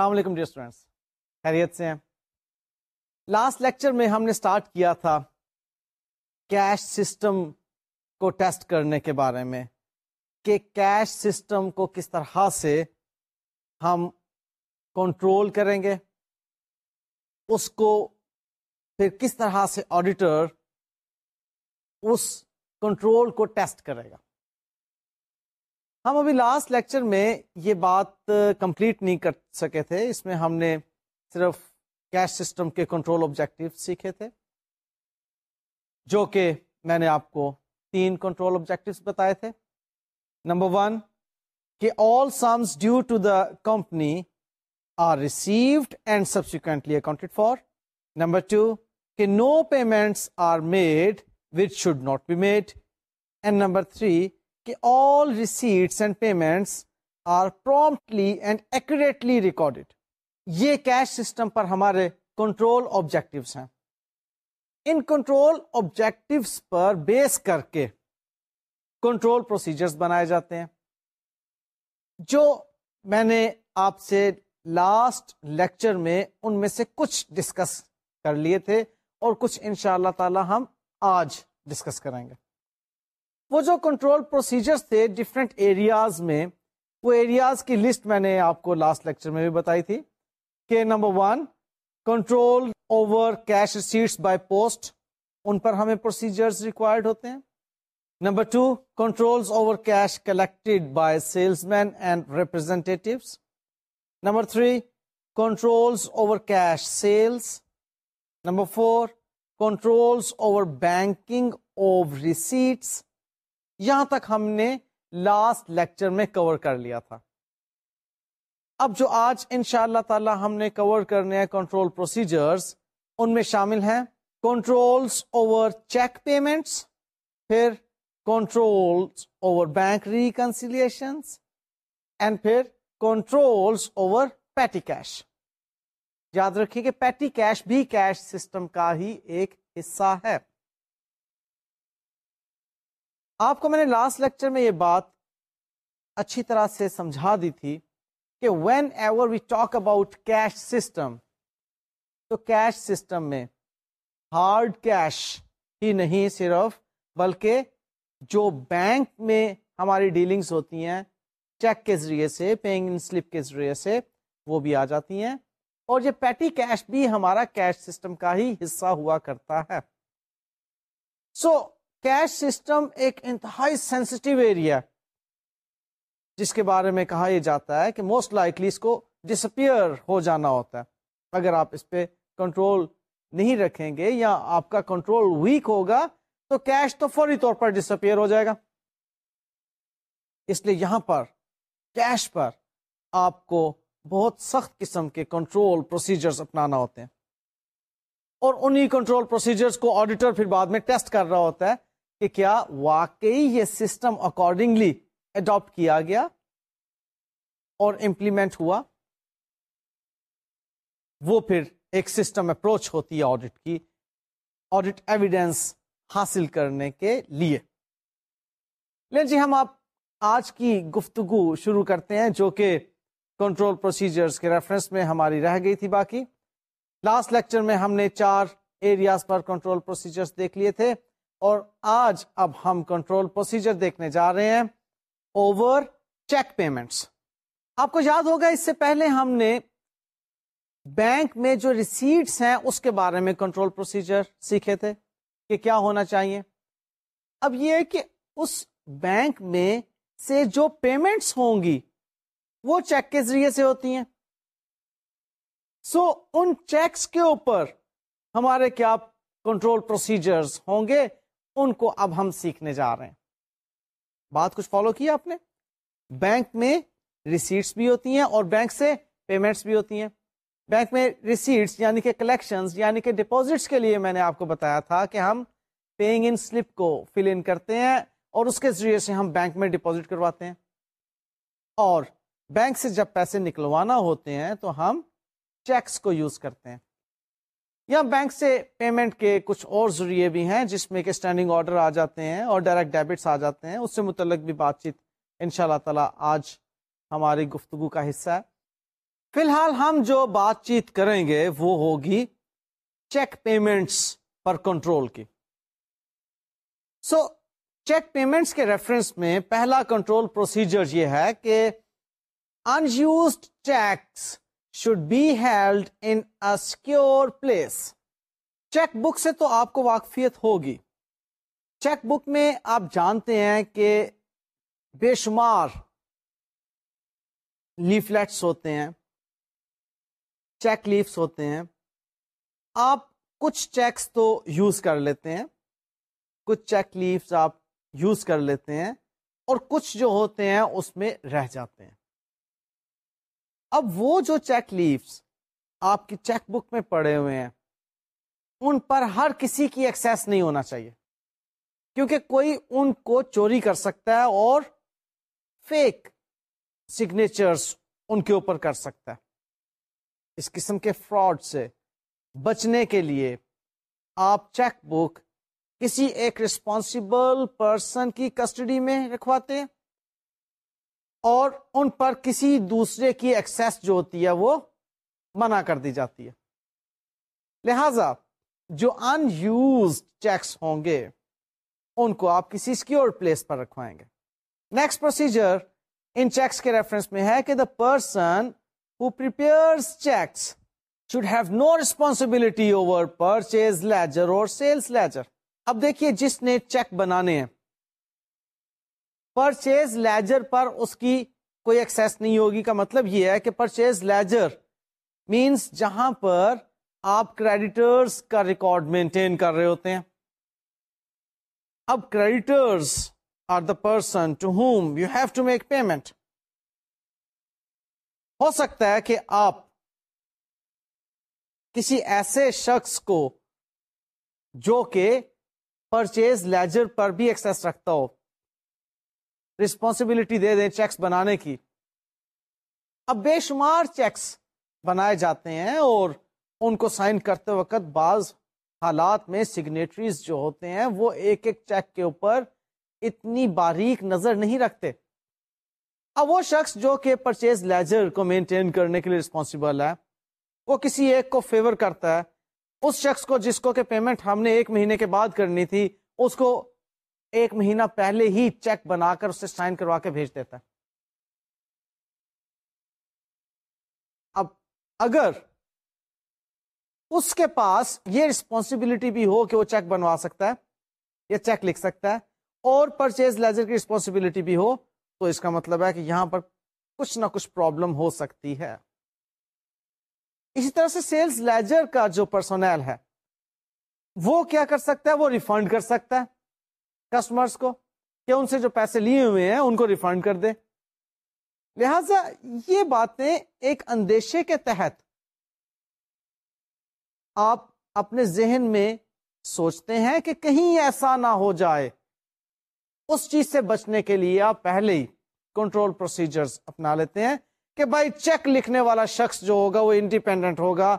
السلام علیکم dear students خیریت سے ہیں؟ لاسٹ لیکچر میں ہم نے اسٹارٹ کیا تھا کیش سسٹم کو ٹیسٹ کرنے کے بارے میں، کہ کیش سسٹم کو کس طرح سے ہم کنٹرول کریں گے، اس کو پھر کس طرح سے آڈیٹر اس کنٹرول کو ٹیسٹ کرے گا۔ ہم ابھی لاسٹ لیکچر میں یہ بات کمپلیٹ نہیں کر سکے تھے۔ اس میں ہم نے صرف کیش سسٹم کے کنٹرول آبجیکٹو سیکھے تھے، جو کہ میں نے آپ کو تین کنٹرول آبجیکٹو بتائے تھے۔ نمبر ون کہ all sums due to the company are received and subsequently accounted for number two کہ no payments are made which should not be made and number three کہ all receipts and payments are promptly and accurately recorded یہ cash system پر ہمارے control objectives ہیں۔ ان control objectives پر بیس کر کے control procedures بنائے جاتے ہیں۔ جو میں نے آپ سے لاسٹ لیکچر میں ان میں سے کچھ ڈسکس کر لیے تھے اور کچھ ان شاء اللہ تعالی ہم آج ڈسکس کریں گے۔ وہ جو کنٹرول پروسیجرز تھے ڈفرینٹ ایریاز میں، وہ ایریاز کی لسٹ میں نے آپ کو لاسٹ لیکچر میں بھی بتائی تھی کہ number one control over cash receipts by post ان پر ہمیں پروسیجرز ریکوائرڈ ہوتے ہیں۔ Number two control over cash collected by salesman and representative number three control over cash sales number four control over banking over receipts یہاں تک ہم نے last lecture میں کور کر لیا تھا۔ اب جو آج ان شاء اللہ تعالی ہم نے کور کرنے ہیں کنٹرول پروسیجرز ان میں شامل ہیں کنٹرولس اوور چیک پیمنٹس پھر control over bank reconciliation and پھر کنٹرولس اوور پیٹی کیش یاد رکھیے کہ پیٹی کیش بھی کیش سسٹم کا ہی ایک حصہ ہے۔ آپ کو میں نے لاسٹ لیکچر میں یہ بات اچھی طرح سے سمجھا دی تھی کہ whenever we talk about cash system تو کیش سسٹم میں ہارڈ کیش ہی نہیں صرف بلکہ جو بینک میں ہماری ڈیلنگس ہوتی ہیں چیک کے ذریعے سے پیئنگ سلپ کے ذریعے سے وہ بھی آ جاتی ہیں اور یہ پیٹی کیش بھی ہمارا کیش سسٹم کا ہی حصہ ہوا کرتا ہے۔ سو کیش سسٹم ایک انتہائی سینسٹیو ایریا جس کے بارے میں کہا یہ جاتا ہے کہ موسٹ لائکلی اس کو ڈسپیئر ہو جانا ہوتا ہے۔ اگر آپ اس پہ کنٹرول نہیں رکھیں گے یا آپ کا کنٹرول ویک ہوگا، تو کیش تو فوری طور پر ڈسپیئر ہو جائے گا۔ اس لیے یہاں پر کیش پر آپ کو بہت سخت قسم کے کنٹرول پروسیجرز اپنانا ہوتے ہیں۔ اور انہی کنٹرول پروسیجرز کو آڈیٹر پھر بعد میں ٹیسٹ کر رہا ہوتا ہے۔ کہ کیا واقعی یہ سسٹم اکارڈنگلی اڈاپٹ کیا گیا اور امپلیمنٹ ہوا؟ وہ پھر ایک سسٹم اپروچ ہوتی ہے آڈٹ کی آڈٹ ایویڈینس حاصل کرنے کے لیے۔ لیکن جی ہم آپ آج کی گفتگو شروع کرتے ہیں جو کہ کنٹرول پروسیجرز کے ریفرنس میں ہماری رہ گئی تھی باقی۔ لاسٹ لیکچر میں ہم نے چار ایریاز پر کنٹرول پروسیجرز دیکھ لیے تھے۔ اور آج اب ہم کنٹرول پروسیجر دیکھنے جا رہے ہیں اوور چیک پیمنٹس آپ کو یاد ہوگا اس سے پہلے ہم نے بینک میں جو ریسیٹس ہیں اس کے بارے میں کنٹرول پروسیجر سیکھے تھے کہ کیا ہونا چاہیے۔ اب یہ کہ اس بینک میں سے جو پیمنٹس ہوں گی وہ چیک کے ذریعے سے ہوتی ہیں۔ سو so, ان چیکس کے اوپر ہمارے کیا کنٹرول پروسیجرز ہوں گے؟ ان کو اب ہم سیکھنے جا رہے ہیں۔ بات کچھ فالو کیا آپ نے؟ بینک میں ریسیٹس بھی ہوتی ہیں اور بینک سے پیمنٹس بھی ہوتی ہیں۔ بینک میں ریسیٹس یعنی کہ کلیکشن یعنی کہ ڈپوزٹس کے لیے میں نے آپ کو بتایا تھا کہ ہم پیئنگ ان سلپ کو فل ان کرتے ہیں اور اس کے ذریعے سے ہم بینک میں ڈپوزٹ کرواتے ہیں۔ اور بینک سے جب پیسے نکلوانا ہوتے ہیں تو ہم چیکس کو یوز کرتے ہیں۔ یا بینک سے پیمنٹ کے کچھ اور ذریعے بھی ہیں جس میں کہ اسٹینڈنگ آرڈر آ جاتے ہیں اور ڈائریکٹ ڈیبٹس آ جاتے ہیں، اس سے متعلق بھی بات چیت ان شاء اللہ تعالی آج ہماری گفتگو کا حصہ ہے۔ فی الحال ہم جو بات چیت کریں گے وہ ہوگی چیک پیمنٹس پر کنٹرول کی۔ سو چیک پیمنٹس کے ریفرنس میں پہلا کنٹرول پروسیجر یہ ہے کہ unissued cheques should be held in secure place cheque book سے تو آپ کو واقفیت ہوگی. چیک بک میں آپ جانتے ہیں کہ بے شمار لیفلیٹس ہوتے ہیں. چیک لیفس ہوتے ہیں. آپ کچھ چیکس تو یوز کر لیتے ہیں. کچھ چیک لیفس آپ یوز کر لیتے ہیں اور کچھ جو ہوتے ہیں اس میں رہ جاتے ہیں. اب وہ جو چیک لیفس آپ کی چیک بک میں پڑے ہوئے ہیں، ان پر ہر کسی کی ایکسیس نہیں ہونا چاہیے۔ کیونکہ کوئی ان کو چوری کر سکتا ہے اور فیک سگنیچرس ان کے اوپر کر سکتا ہے۔ اس قسم کے فراڈ سے بچنے کے لیے آپ چیک بک کسی ایک ریسپانسبل پرسن کی کسٹڈی میں رکھواتے ہیں۔ اور ان پر کسی دوسرے کی ایکسیس جو ہوتی ہے وہ منع کر دی جاتی ہے۔ لہذا جو ان یوز چیکس ہوں گے، ان کو آپ کسی سیکور پلیس پر رکھوائیں گے۔ نیکسٹ پروسیجر ان چیکس کے ریفرنس میں ہے کہ the person who cheques should have no responsibility over purchase ledger اور سیلس لیجر اب دیکھیے جس نے چیک بنانے ہیں پرچیز لیجر پر اس کی کوئی ایکسیس نہیں ہوگی کا مطلب یہ ہے کہ پرچیز لیجر مینس جہاں پر آپ کریڈیٹرز کا ریکارڈ مینٹین کر رہے ہوتے ہیں۔ اب creditors are the person to whom you have to make payment ہو سکتا ہے کہ آپ کسی ایسے شخص کو جو کہ پرچیز لیجر پر بھی ایکسس رکھتا ہو۔ رسپانسبلٹی دے دیں چیکس بنانے کی۔ اب بے شمار چیکس بنائے جاتے ہیں اور ان کو سائن کرتے وقت بعض حالات میں سگنیٹریز جو ہوتے ہیں وہ ایک ایک چیک کے اوپر اتنی باریک نظر نہیں رکھتے۔ اب وہ شخص جو کہ پرچیز لیجر کو مینٹین کرنے کے لیے رسپانسبل ہے، وہ کسی ایک کو فیور کرتا ہے۔ اس شخص کو جس کو کہ پیمنٹ ہم نے ایک مہینے کے بعد کرنی تھی، اس کو ایک مہینہ پہلے ہی چیک بنا کر اسے سائن کروا کے بھیج دیتا ہے۔ اب اگر اس کے پاس یہ رسپانسبلٹی بھی ہو کہ وہ چیک بنوا سکتا ہے، یا چیک لکھ سکتا ہے، اور پرچیز لیزر کی رسپانسبلٹی بھی ہو، تو اس کا مطلب ہے کہ یہاں پر کچھ نہ کچھ پرابلم ہو سکتی ہے۔ اسی طرح سے سیلز لیجر کا جو پرسونل ہے، وہ کیا کر سکتا ہے؟ وہ ریفنڈ کر سکتا ہے۔ کسٹمرز کو کہ ان سے جو پیسے لیے ہوئے ہیں، ان کو ریفنڈ کر دے لہذا یہ باتیں ایک اندیشے کے تحت آپ اپنے ذہن میں سوچتے ہیں کہ کہیں ایسا نہ ہو جائے۔ اس چیز سے بچنے کے لیے آپ پہلے ہی کنٹرول پروسیجرز اپنا لیتے ہیں کہ بھائی چیک لکھنے والا شخص جو ہوگا وہ انڈیپینڈنٹ ہوگا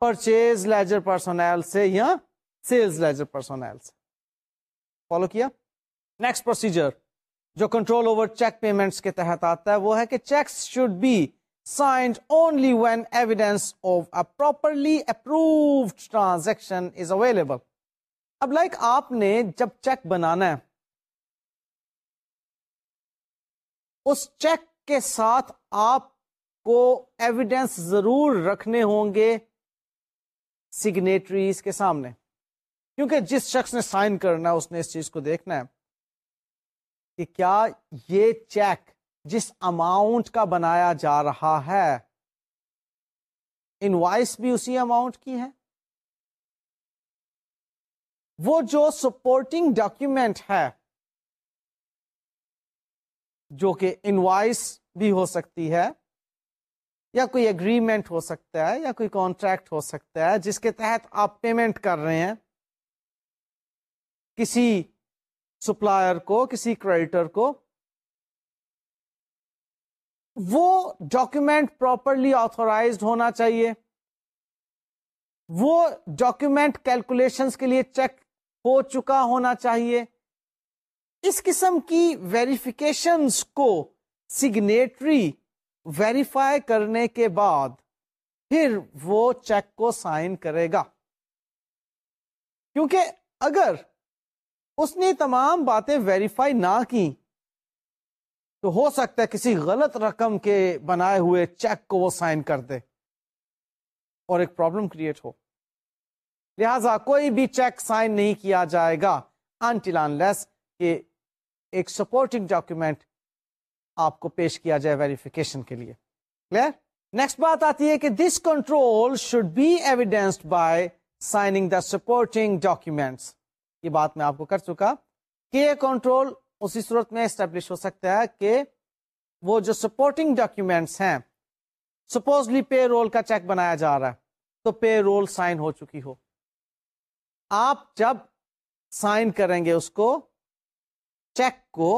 پرچیز لیجر پرسونل سے یا سیلز لیجر پرسونل سے۔ فالو کیا؟ نیکسٹ پروسیجر جو کنٹرول اوور چیک پیمنٹس کے تحت آتا ہے وہ ہے کہ cheques should be signed only when evidence of a properly approved transaction is available اب لائک آپ نے جب چیک بنانا ہے، اس چیک کے ساتھ آپ کو ایویڈینس ضرور رکھنے ہوں گے سگنیٹریز کے سامنے. کیونکہ جس شخص نے سائن کرنا اس نے اس چیز کو دیکھنا ہے کہ کیا یہ چیک جس اماؤنٹ کا بنایا جا رہا ہے انوائس بھی اسی اماؤنٹ کی ہے؟ وہ جو سپورٹنگ ڈاکومینٹ ہے، جو کہ انوائس بھی ہو سکتی ہے، یا کوئی اگریمنٹ ہو سکتا ہے، یا کوئی کانٹریکٹ ہو سکتا ہے، جس کے تحت آپ پیمنٹ کر رہے ہیں کسی سپلائر کو، کسی کریڈیٹر کو وہ ڈاکومینٹ پراپرلی آتھورائزڈ ہونا چاہیے۔ وہ ڈاکومینٹ کیلکولیشنس کے لیے چیک ہو چکا ہونا چاہیے۔ اس قسم کی ویریفیکیشنس کو سگنیٹری ویریفائی کرنے کے بعد پھر وہ چیک کو سائن کرے گا۔ کیونکہ اگر اس نے تمام باتیں ویریفائی نہ کی تو ہو سکتا ہے کسی غلط رقم کے بنائے ہوئے چیک کو وہ سائن کر دے اور ایک پرابلم کریٹ ہو۔ لہذا کوئی بھی چیک سائن نہیں کیا جائے گا انٹیلانلیس کہ ایک سپورٹنگ ڈاکومینٹ آپ کو پیش کیا جائے ویریفیکیشن کے لیے۔ کلیئر نیکسٹ بات آتی ہے کہ this control should be evidenced by signing the supporting documents یہ بات میں آپ کو کر چکا کہ یہ کنٹرول اسی صورت میں اسٹیبلش ہو سکتا ہے کہ وہ جو سپورٹنگ ڈاکیومینٹس ہیں سپوزلی پے رول کا چیک بنایا جا رہا ہے، تو پے رول سائن ہو چکی ہو۔ آپ جب سائن کریں گے اس کو چیک کو،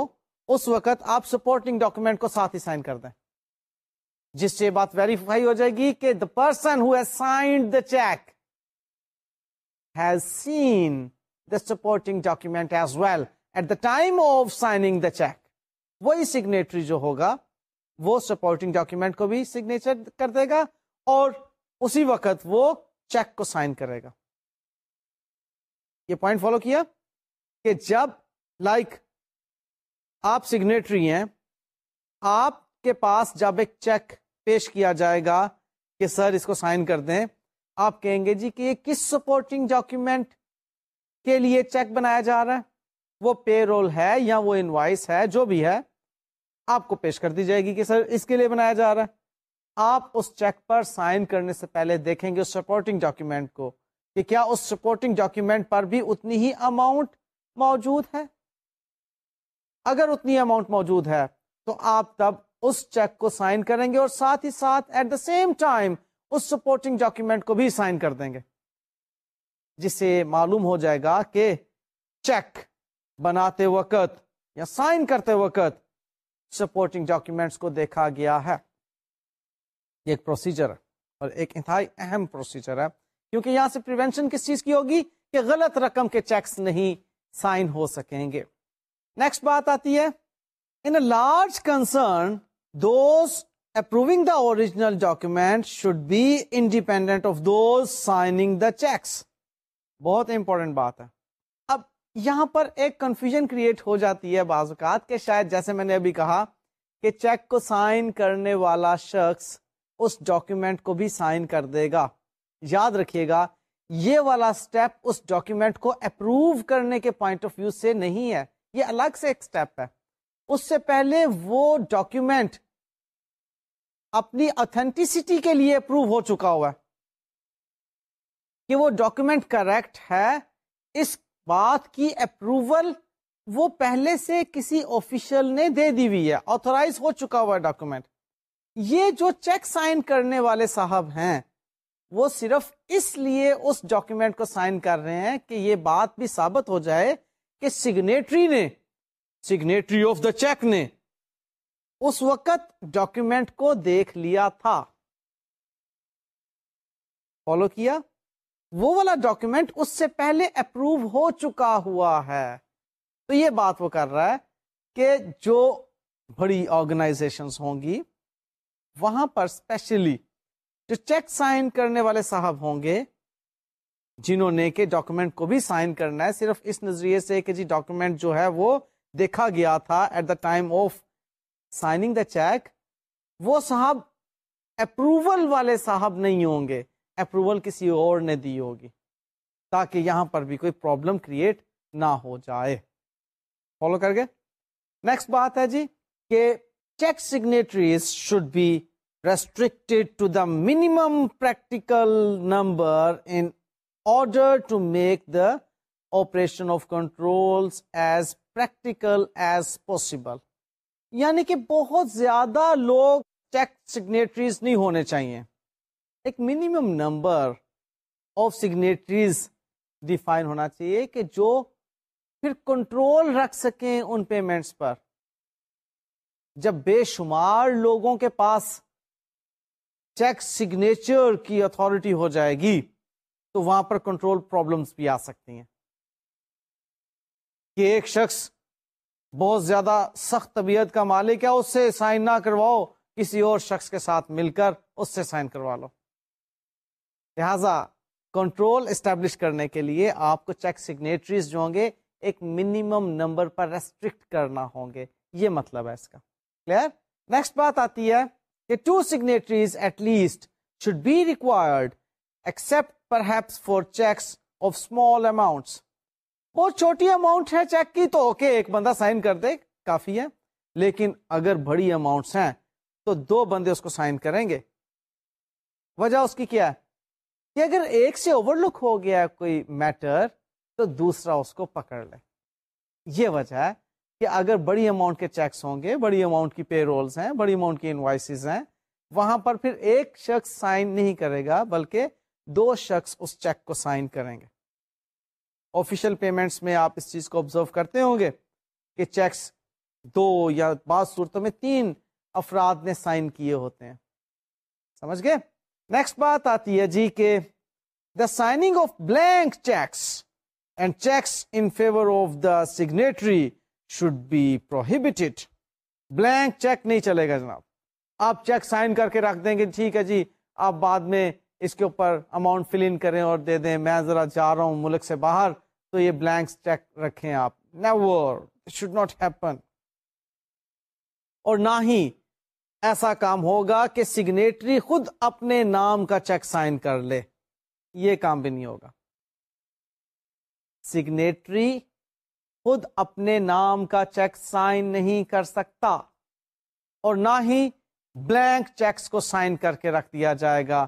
اس وقت آپ سپورٹنگ ڈاکومینٹ کو ساتھ ہی سائن کر دیں۔ جس سے بات ویریفائی ہو جائے گی کہ the person who has signed the cheque has seen the supporting document as well at the time of signing the cheque وہی سگنیٹری جو ہوگا وہ سپورٹنگ ڈاکومینٹ کو بھی سگنیچر کر دے گا اور اسی وقت وہ چیک کو سائن کرے گا یہ پوائنٹ فالو کیا کہ جب لائک like, آپ سگنیٹری ہیں آپ کے پاس جب ایک چیک پیش کیا جائے گا کہ سر اس کو سائن کر دیں آپ کہیں گے جی کہ یہ کس سپورٹنگ ڈاکیومینٹ کے لیے چیک بنایا جا رہا ہے۔ وہ پے رول ہے یا وہ انوائس ہے، جو بھی ہے، آپ کو پیش کر دی جائے گی کہ سر اس کے لیے بنایا جا رہا ہے۔ آپ اس چیک پر سائن کرنے سے پہلے دیکھیں گے اس سپورٹنگ ڈاکیومینٹ کو کہ کیا اس سپورٹنگ ڈاکیومینٹ پر بھی اتنی ہی اماؤنٹ موجود ہے۔ اگر اتنی اماؤنٹ موجود ہے، تو آپ تب اس چیک کو سائن کریں گے اور ساتھ ہی ساتھ ایٹ دا سیم ٹائم اس سپورٹنگ ڈاکیومینٹ کو بھی سائن کر دیں گے۔ جس سے معلوم ہو جائے گا کہ چیک بناتے وقت یا سائن کرتے وقت سپورٹنگ ڈاکیومینٹس کو دیکھا گیا ہے۔ یہ ایک پروسیجر ہے اور ایک انتہائی اہم پروسیجر ہے۔ کیونکہ یہاں سے پریونشن کس چیز کی ہوگی کہ غلط رقم کے چیکس نہیں سائن ہو سکیں گے۔ نیکسٹ بات آتی ہے۔ In a large concern those approving the original document should be independent of those signing the cheques بہت امپورٹنٹ بات ہے۔ اب یہاں پر ایک کنفیوژن کریٹ ہو جاتی ہے بعض اوقات کہ شاید جیسے میں نے ابھی کہا کہ چیک کو سائن کرنے والا شخص اس ڈاکومینٹ کو بھی سائن کر دے گا۔ یاد رکھیے گا، یہ والا اسٹیپ اس ڈاکومینٹ کو اپروو کرنے کے پوائنٹ آف ویو سے نہیں ہے، یہ الگ سے ایک اسٹیپ ہے۔ اس سے پہلے وہ ڈاکومینٹ اپنی اتھینٹسٹی کے لیے اپروو ہو چکا ہوا ہے۔ کہ وہ ڈاکومینٹ کریکٹ ہے، اس بات کی اپروول وہ پہلے سے کسی آفیشل نے دے دی ہوئی ہے آتھورائز ہو چکا ہوا ہے ڈاکومینٹ یہ جو چیک سائن کرنے والے صاحب ہیں، وہ صرف اس لیے اس ڈاکومینٹ کو سائن کر رہے ہیں کہ یہ بات بھی ثابت ہو جائے کہ سگنیٹری نے سگنیٹری آف دا چیک نے اس وقت ڈاکومینٹ کو دیکھ لیا تھا۔ فالو کیا؟ وہ والا ڈاکومینٹ اس سے پہلے اپروو ہو چکا ہوا ہے۔ تو یہ بات وہ کر رہا ہے کہ جو بڑی آرگنائزیشن ہوں گی، وہاں پر اسپیشلی جو چیک سائن کرنے والے صاحب ہوں گے، جنہوں نے کہ ڈاکومنٹ کو بھی سائن کرنا ہے، صرف اس نظریے سے کہ جی ڈاکومنٹ جو ہے وہ دیکھا گیا تھا at the time of signing the cheque وہ صاحب اپروول والے صاحب نہیں ہوں گے۔ اپروول کسی اور نے دی ہوگی تاکہ یہاں پر بھی کوئی پرابلم کریٹ نہ ہو جائے۔ فالو کر گئے نیکسٹ بات ہے جی کہ cheque signatories should be restricted to the minimum practical number in order to make the operation of controls as practical as possible یعنی کہ بہت زیادہ لوگ چیک سگنیٹریز نہیں ہونے چاہیے۔ ایک minimum number of signatories define ہونا چاہیے کہ جو پھر کنٹرول رکھ سکیں ان پیمنٹس پر۔ جب بے شمار لوگوں کے پاس چیک سگنیچر کی اتارٹی ہو جائے گی، تو وہاں پر کنٹرول پرابلمس بھی آ سکتی ہیں۔ کہ ایک شخص بہت زیادہ سخت طبیعت کا مالک ہے، اس سے سائن نہ کرواؤ، کسی اور شخص کے ساتھ مل کر اس سے سائن کروا لو۔ لہذا کنٹرول اسٹیبلش کرنے کے لیے آپ کو چیک سگنیٹریز جو ہوں گے، ایک منیمم نمبر پر ریسٹرکٹ کرنا ہوں گے۔ یہ مطلب ہے اس کا۔ کلیئر نیکسٹ بات آتی ہے کہ two signatories at least should be required except perhaps for cheques of small amounts بہت چھوٹی اماؤنٹ ہے چیک کی تو اوکے ایک بندہ سائن کر دے، کافی ہے۔ لیکن اگر بڑی اماؤنٹس ہیں تو دو بندے اس کو سائن کریں گے۔ وجہ اس کی کیا ہے؟ کہ اگر ایک سے اوور لک ہو گیا کوئی میٹر تو دوسرا اس کو پکڑ لے۔ یہ وجہ ہے کہ اگر بڑی اماؤنٹ کے چیکس ہوں گے، بڑی اماؤنٹ کی پے رولس ہیں، بڑی اماؤنٹ کی انوائسز ہیں، وہاں پر پھر ایک شخص سائن نہیں کرے گا، بلکہ دو شخص اس چیک کو سائن کریں گے۔ آفیشل پیمنٹس میں آپ اس چیز کو آبزرو کرتے ہوں گے کہ چیکس دو یا بعض صورتوں میں تین افراد نے سائن کیے ہوتے ہیں۔ سمجھ گئے؟ نیکسٹ بات آتی ہے جی کہ the signing of blank cheques and cheques in favour of the signatory should be prohibited blank cheque نہیں چلے گا جناب آپ چیک سائن کر کے رکھ دیں گے ٹھیک ہے جی آپ بعد میں اس کے اوپر اماؤنٹ فل ان کریں اور دے دیں میں ذرا جا رہا ہوں ملک سے باہر تو یہ بلینک چیک رکھیں آپ نیور شوڈ ناٹ ہیپن اور نہ ہی ایسا کام ہوگا کہ سگنیٹری خود اپنے نام کا چیک سائن کر لے۔ یہ کام بھی نہیں ہوگا۔ سگنیٹری خود اپنے نام کا چیک سائن نہیں کر سکتا اور نہ ہی بلینک چیکس کو سائن کر کے رکھ دیا جائے گا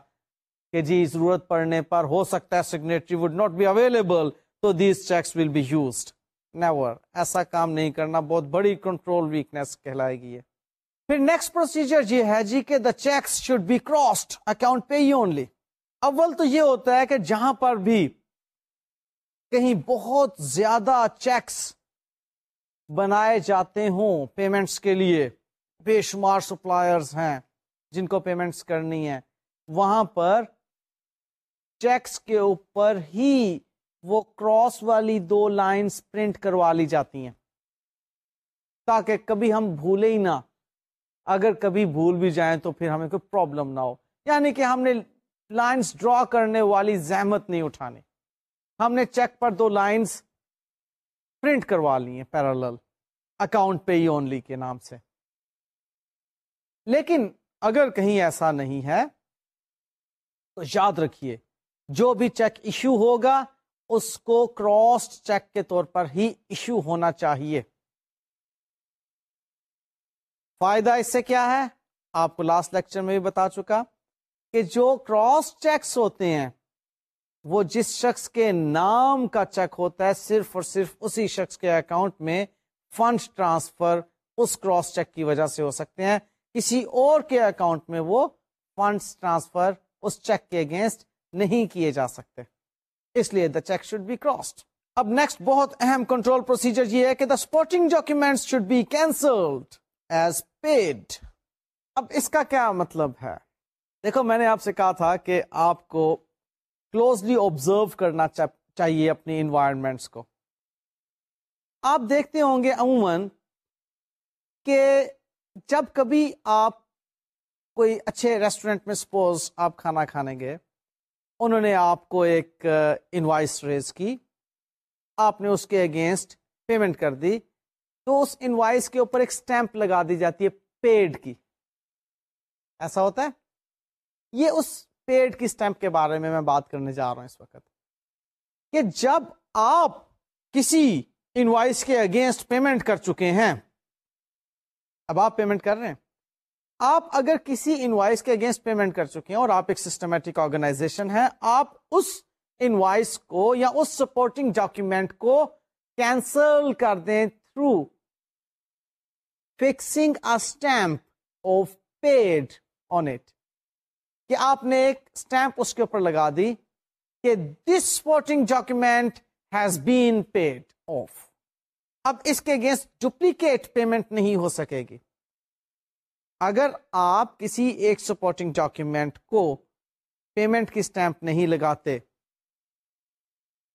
کہ جی ضرورت پڑنے پر ہو سکتا ہے signatory would not be available, تو these cheques will be used. Never, ایسا کام نہیں کرنا، بہت بڑی کنٹرول ویکنیس کہلائے گی پھر نیکسٹ پروسیجر یہ ہے جی کہ the cheques should be crossed account payee only اول تو یہ ہوتا ہے کہ جہاں پر بھی کہیں بہت زیادہ چیکس بنائے جاتے ہوں پیمنٹس کے لیے بے شمار سپلائرز ہیں جن کو پیمنٹس کرنی ہے وہاں پر چیکس کے اوپر ہی وہ کراس والی دو لائنز پرنٹ کروا لی جاتی ہیں۔ تاکہ کبھی ہم بھولے ہی نہ اگر کبھی بھول بھی جائیں تو پھر ہمیں کوئی پرابلم نہ ہو۔ یعنی کہ ہم نے لائنز ڈرا کرنے والی زحمت نہیں اٹھانی۔ ہم نے چیک پر دو لائنز پرنٹ کروا لی ہیں پیرل اکاؤنٹ پے اونلی کے نام سے۔ لیکن اگر کہیں ایسا نہیں ہے، تو یاد رکھیے، جو بھی چیک ایشو ہوگا، اس کو کراس چیک کے طور پر ہی ایشو ہونا چاہیے۔ فائدہ اس سے کیا ہے؟ آپ کو لاسٹ لیکچر میں بھی بتا چکا کہ جو کراس چیکس ہوتے ہیں، وہ جس شخص کے نام کا چیک ہوتا ہے، صرف اور صرف اسی شخص کے اکاؤنٹ میں فنڈ ٹرانسفر اس کراس چیک کی وجہ سے ہو سکتے ہیں۔ کسی اور کے اکاؤنٹ میں وہ فنڈس ٹرانسفر اس چیک کے اگینسٹ نہیں کیے جا سکتے۔ اس لیے the cheque should be crossed اب نیکسٹ بہت اہم کنٹرول پروسیجر یہ ہے کہ the supporting document should be cancelled as paid اب اس کا کیا مطلب ہے؟ دیکھو، میں نے آپ سے کہا تھا کہ آپ کو کلوزلی آبزرو کرنا چاہیے اپنی انوائرمنٹس کو۔ آپ دیکھتے ہوں گے عموماً کہ جب کبھی آپ کوئی اچھے ریسٹورینٹ میں سپوز آپ کھانا کھانے گئے، انہوں نے آپ کو ایک uh, انوائس ریز کی، آپ نے اس کے اگینسٹ پیمنٹ کر دی تو اس انوائس کے اوپر ایک سٹیمپ لگا دی جاتی ہے پیڈ کی۔ ایسا ہوتا ہے؟ یہ اس پیڈ کی سٹیمپ کے بارے میں میں بات کرنے جا رہا ہوں اس وقت۔ کہ جب آپ کسی انوائس کے اگینسٹ پیمنٹ کر چکے ہیں، اب آپ پیمنٹ کر رہے ہیں۔ آپ اگر کسی انوائس کے اگینسٹ پیمنٹ کر چکے ہیں اور آپ ایک سسٹمیٹک آرگنائزیشن ہے آپ اس انوائس کو یا اس سپورٹنگ ڈاکومینٹ کو کینسل کر دیں through fixing stamp of paid on it کہ آپ نے ایک اسٹمپ اس کے اوپر لگا دی کہ this supporting document has been paid off اب اس کے اگینسٹ ڈپلیکیٹ پیمنٹ نہیں ہو سکے گی۔ اگر آپ کسی ایک سپورٹنگ ڈاکیومینٹ کو پیمنٹ کی اسٹمپ نہیں لگاتے،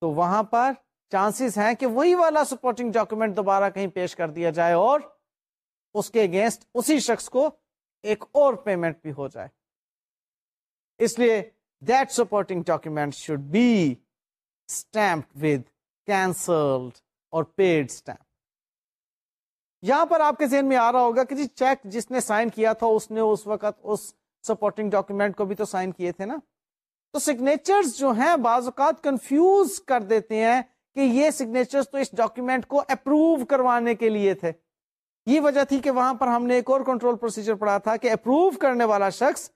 تو وہاں پر چانسز ہیں کہ وہی والا سپورٹنگ ڈاکومنٹ دوبارہ کہیں پیش کر دیا جائے اور اس کے اگینسٹ اسی شخص کو ایک اور پیمنٹ بھی ہو جائے۔ اس لیے that supporting document should be stamp with cancelled اور پیڈ اسٹمپ یہاں پر آپ کے ذہن میں آ رہا ہوگا کہ جی چیک جس نے سائن کیا تھا اس نے اس وقت اس سپورٹنگ ڈاکومینٹ کو بھی تو سائن کیے تھے نا۔ تو سگنیچر جو ہیں بعض اوقات کنفیوز کر دیتے ہیں کہ یہ سگنیچر تو اس ڈاکومینٹ کو اپروو کروانے کے لیے تھے۔ یہ وجہ تھی کہ وہاں پر ہم نے ایک اور کنٹرول پروسیجر پڑھا تھا کہ اپروو کرنے والا شخص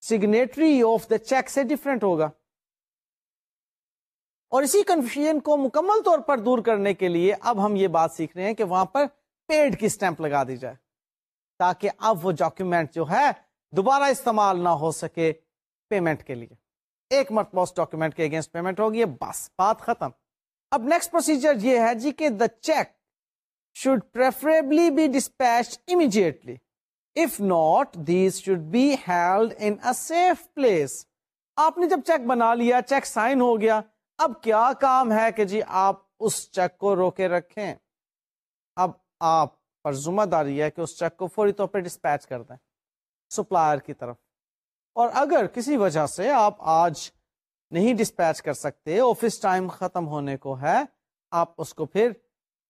سگنیٹری آف دا چیک سے ڈفرینٹ ہوگا۔ اور اسی کنفیوژن کو مکمل طور پر دور کرنے کے لیے اب ہم یہ بات سیکھ رہے ہیں کہ وہاں پر پیڈ کی اسٹمپ لگا دی جائے تاکہ اب وہ ڈاکومینٹ جو ہے دوبارہ استعمال نہ ہو سکے پیمنٹ کے لیے۔ ایک مرتبہ اس ڈاکومنٹ کے اگینسٹ پیمنٹ ہوگی، بس، بات ختم۔ اب نیکسٹ پروسیجر یہ ہے جی کہ the cheque should preferably be dispatch immediately if not these should be held in safe place آپ نے جب چیک بنا لیا چیک سائن ہو گیا اب کیا کام ہے کہ جی آپ اس چیک کو روکے رکھیں اب آپ پر ذمہ داری ہے کہ اس چیک کو فوری طور پہ ڈسپیچ کر دیں سپلائر کی طرف اور اگر کسی وجہ سے آپ آج نہیں ڈسپیچ کر سکتے آفس ٹائم ختم ہونے کو ہے آپ اس کو پھر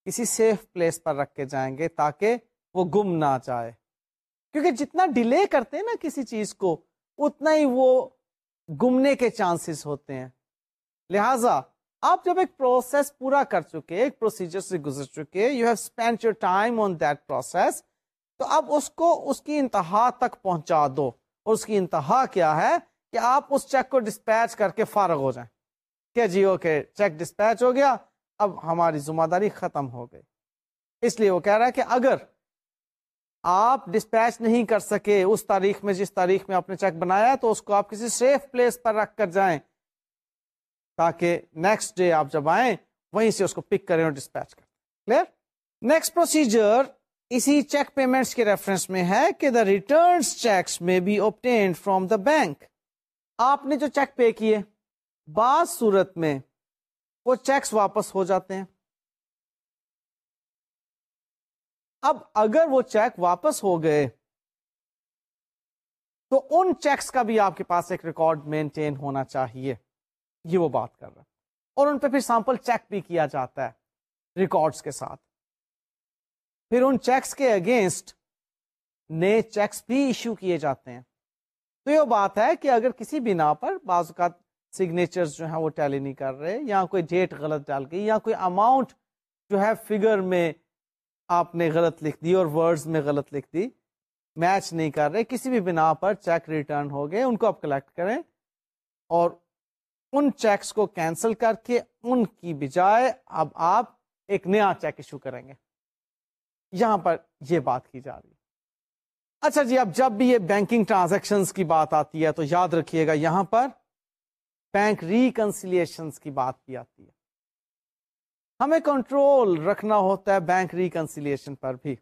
کسی سیف پلیس پر رکھ کے جائیں گے تاکہ وہ گم نہ جائے۔ کیونکہ جتنا ڈیلے کرتے ہیں نا کسی چیز کو، اتنا ہی وہ گمنے کے چانسز ہوتے ہیں۔ لہذا آپ جب ایک پروسیس پورا کر چکے، ایک پروسیجر سے گزر چکے you have spend your time on that process تو اب اس کو اس کی انتہا تک پہنچا دو۔ اور اس کی انتہا کیا ہے کہ آپ اس چیک کو ڈسپیچ کر کے فارغ ہو جائیں۔ کہ جی اوکے چیک ڈسپیچ ہو گیا۔ اب ہماری ذمہ داری ختم ہو گئی۔ اس لیے وہ کہہ رہا ہے کہ اگر آپ ڈسپیچ نہیں کر سکے اس تاریخ میں، جس تاریخ میں آپ نے چیک بنایا تو اس کو آپ کسی سیف پلیس پر رکھ کر جائیں۔ تاکہ نیکسٹ ڈے آپ جب آئیں، وہیں سے اس کو پک کریں اور ڈسپیچ کریں۔ کلیئر نیکسٹ پروسیجر اسی چیک پیمنٹس کے ریفرنس میں ہے کہ the return cheques may be obtained from the bank آپ نے جو چیک پے کیے، بعض صورت میں وہ چیکس واپس ہو جاتے ہیں۔ اب اگر وہ چیک واپس ہو گئے، تو ان چیکس کا بھی آپ کے پاس ایک ریکارڈ مینٹین ہونا چاہیے۔ یہ وہ بات کر رہا اور ان پہ پھر سیمپل چیک بھی کیا جاتا ہے ریکارڈس کے ساتھ۔ پھر ان چیکس کے اگینسٹ نئے چیکس بھی ایشو کیے جاتے ہیں۔ تو یہ بات ہے کہ اگر کسی بنا پر بعض اوقات سگنیچر جو ہیں وہ ٹیلی نہیں کر رہے، یا کوئی ڈیٹ غلط ڈال گئی یا کوئی اماؤنٹ جو ہے فگر میں آپ نے غلط لکھ دی اور ورڈز میں غلط لکھ دی میچ نہیں کر رہے، کسی بھی بنا پر چیک ریٹرن ہو گئے، ان کو آپ کلیکٹ کریں اور ان چیکس کو کینسل کر کے ان کی بجائے اب آپ ایک نیا چیک ایشو کریں گے۔ یہاں پر یہ بات کی جا رہی اچھا جی اب جب بھی یہ بینکنگ ٹرانزیکشن کی بات آتی ہے تو یاد رکھیے گا یہاں پر بینک ریکنسیلیشن کی بات بھی آتی ہے۔ ہمیں کنٹرول رکھنا ہوتا ہے بینک ریکنسیلیشن پر بھی۔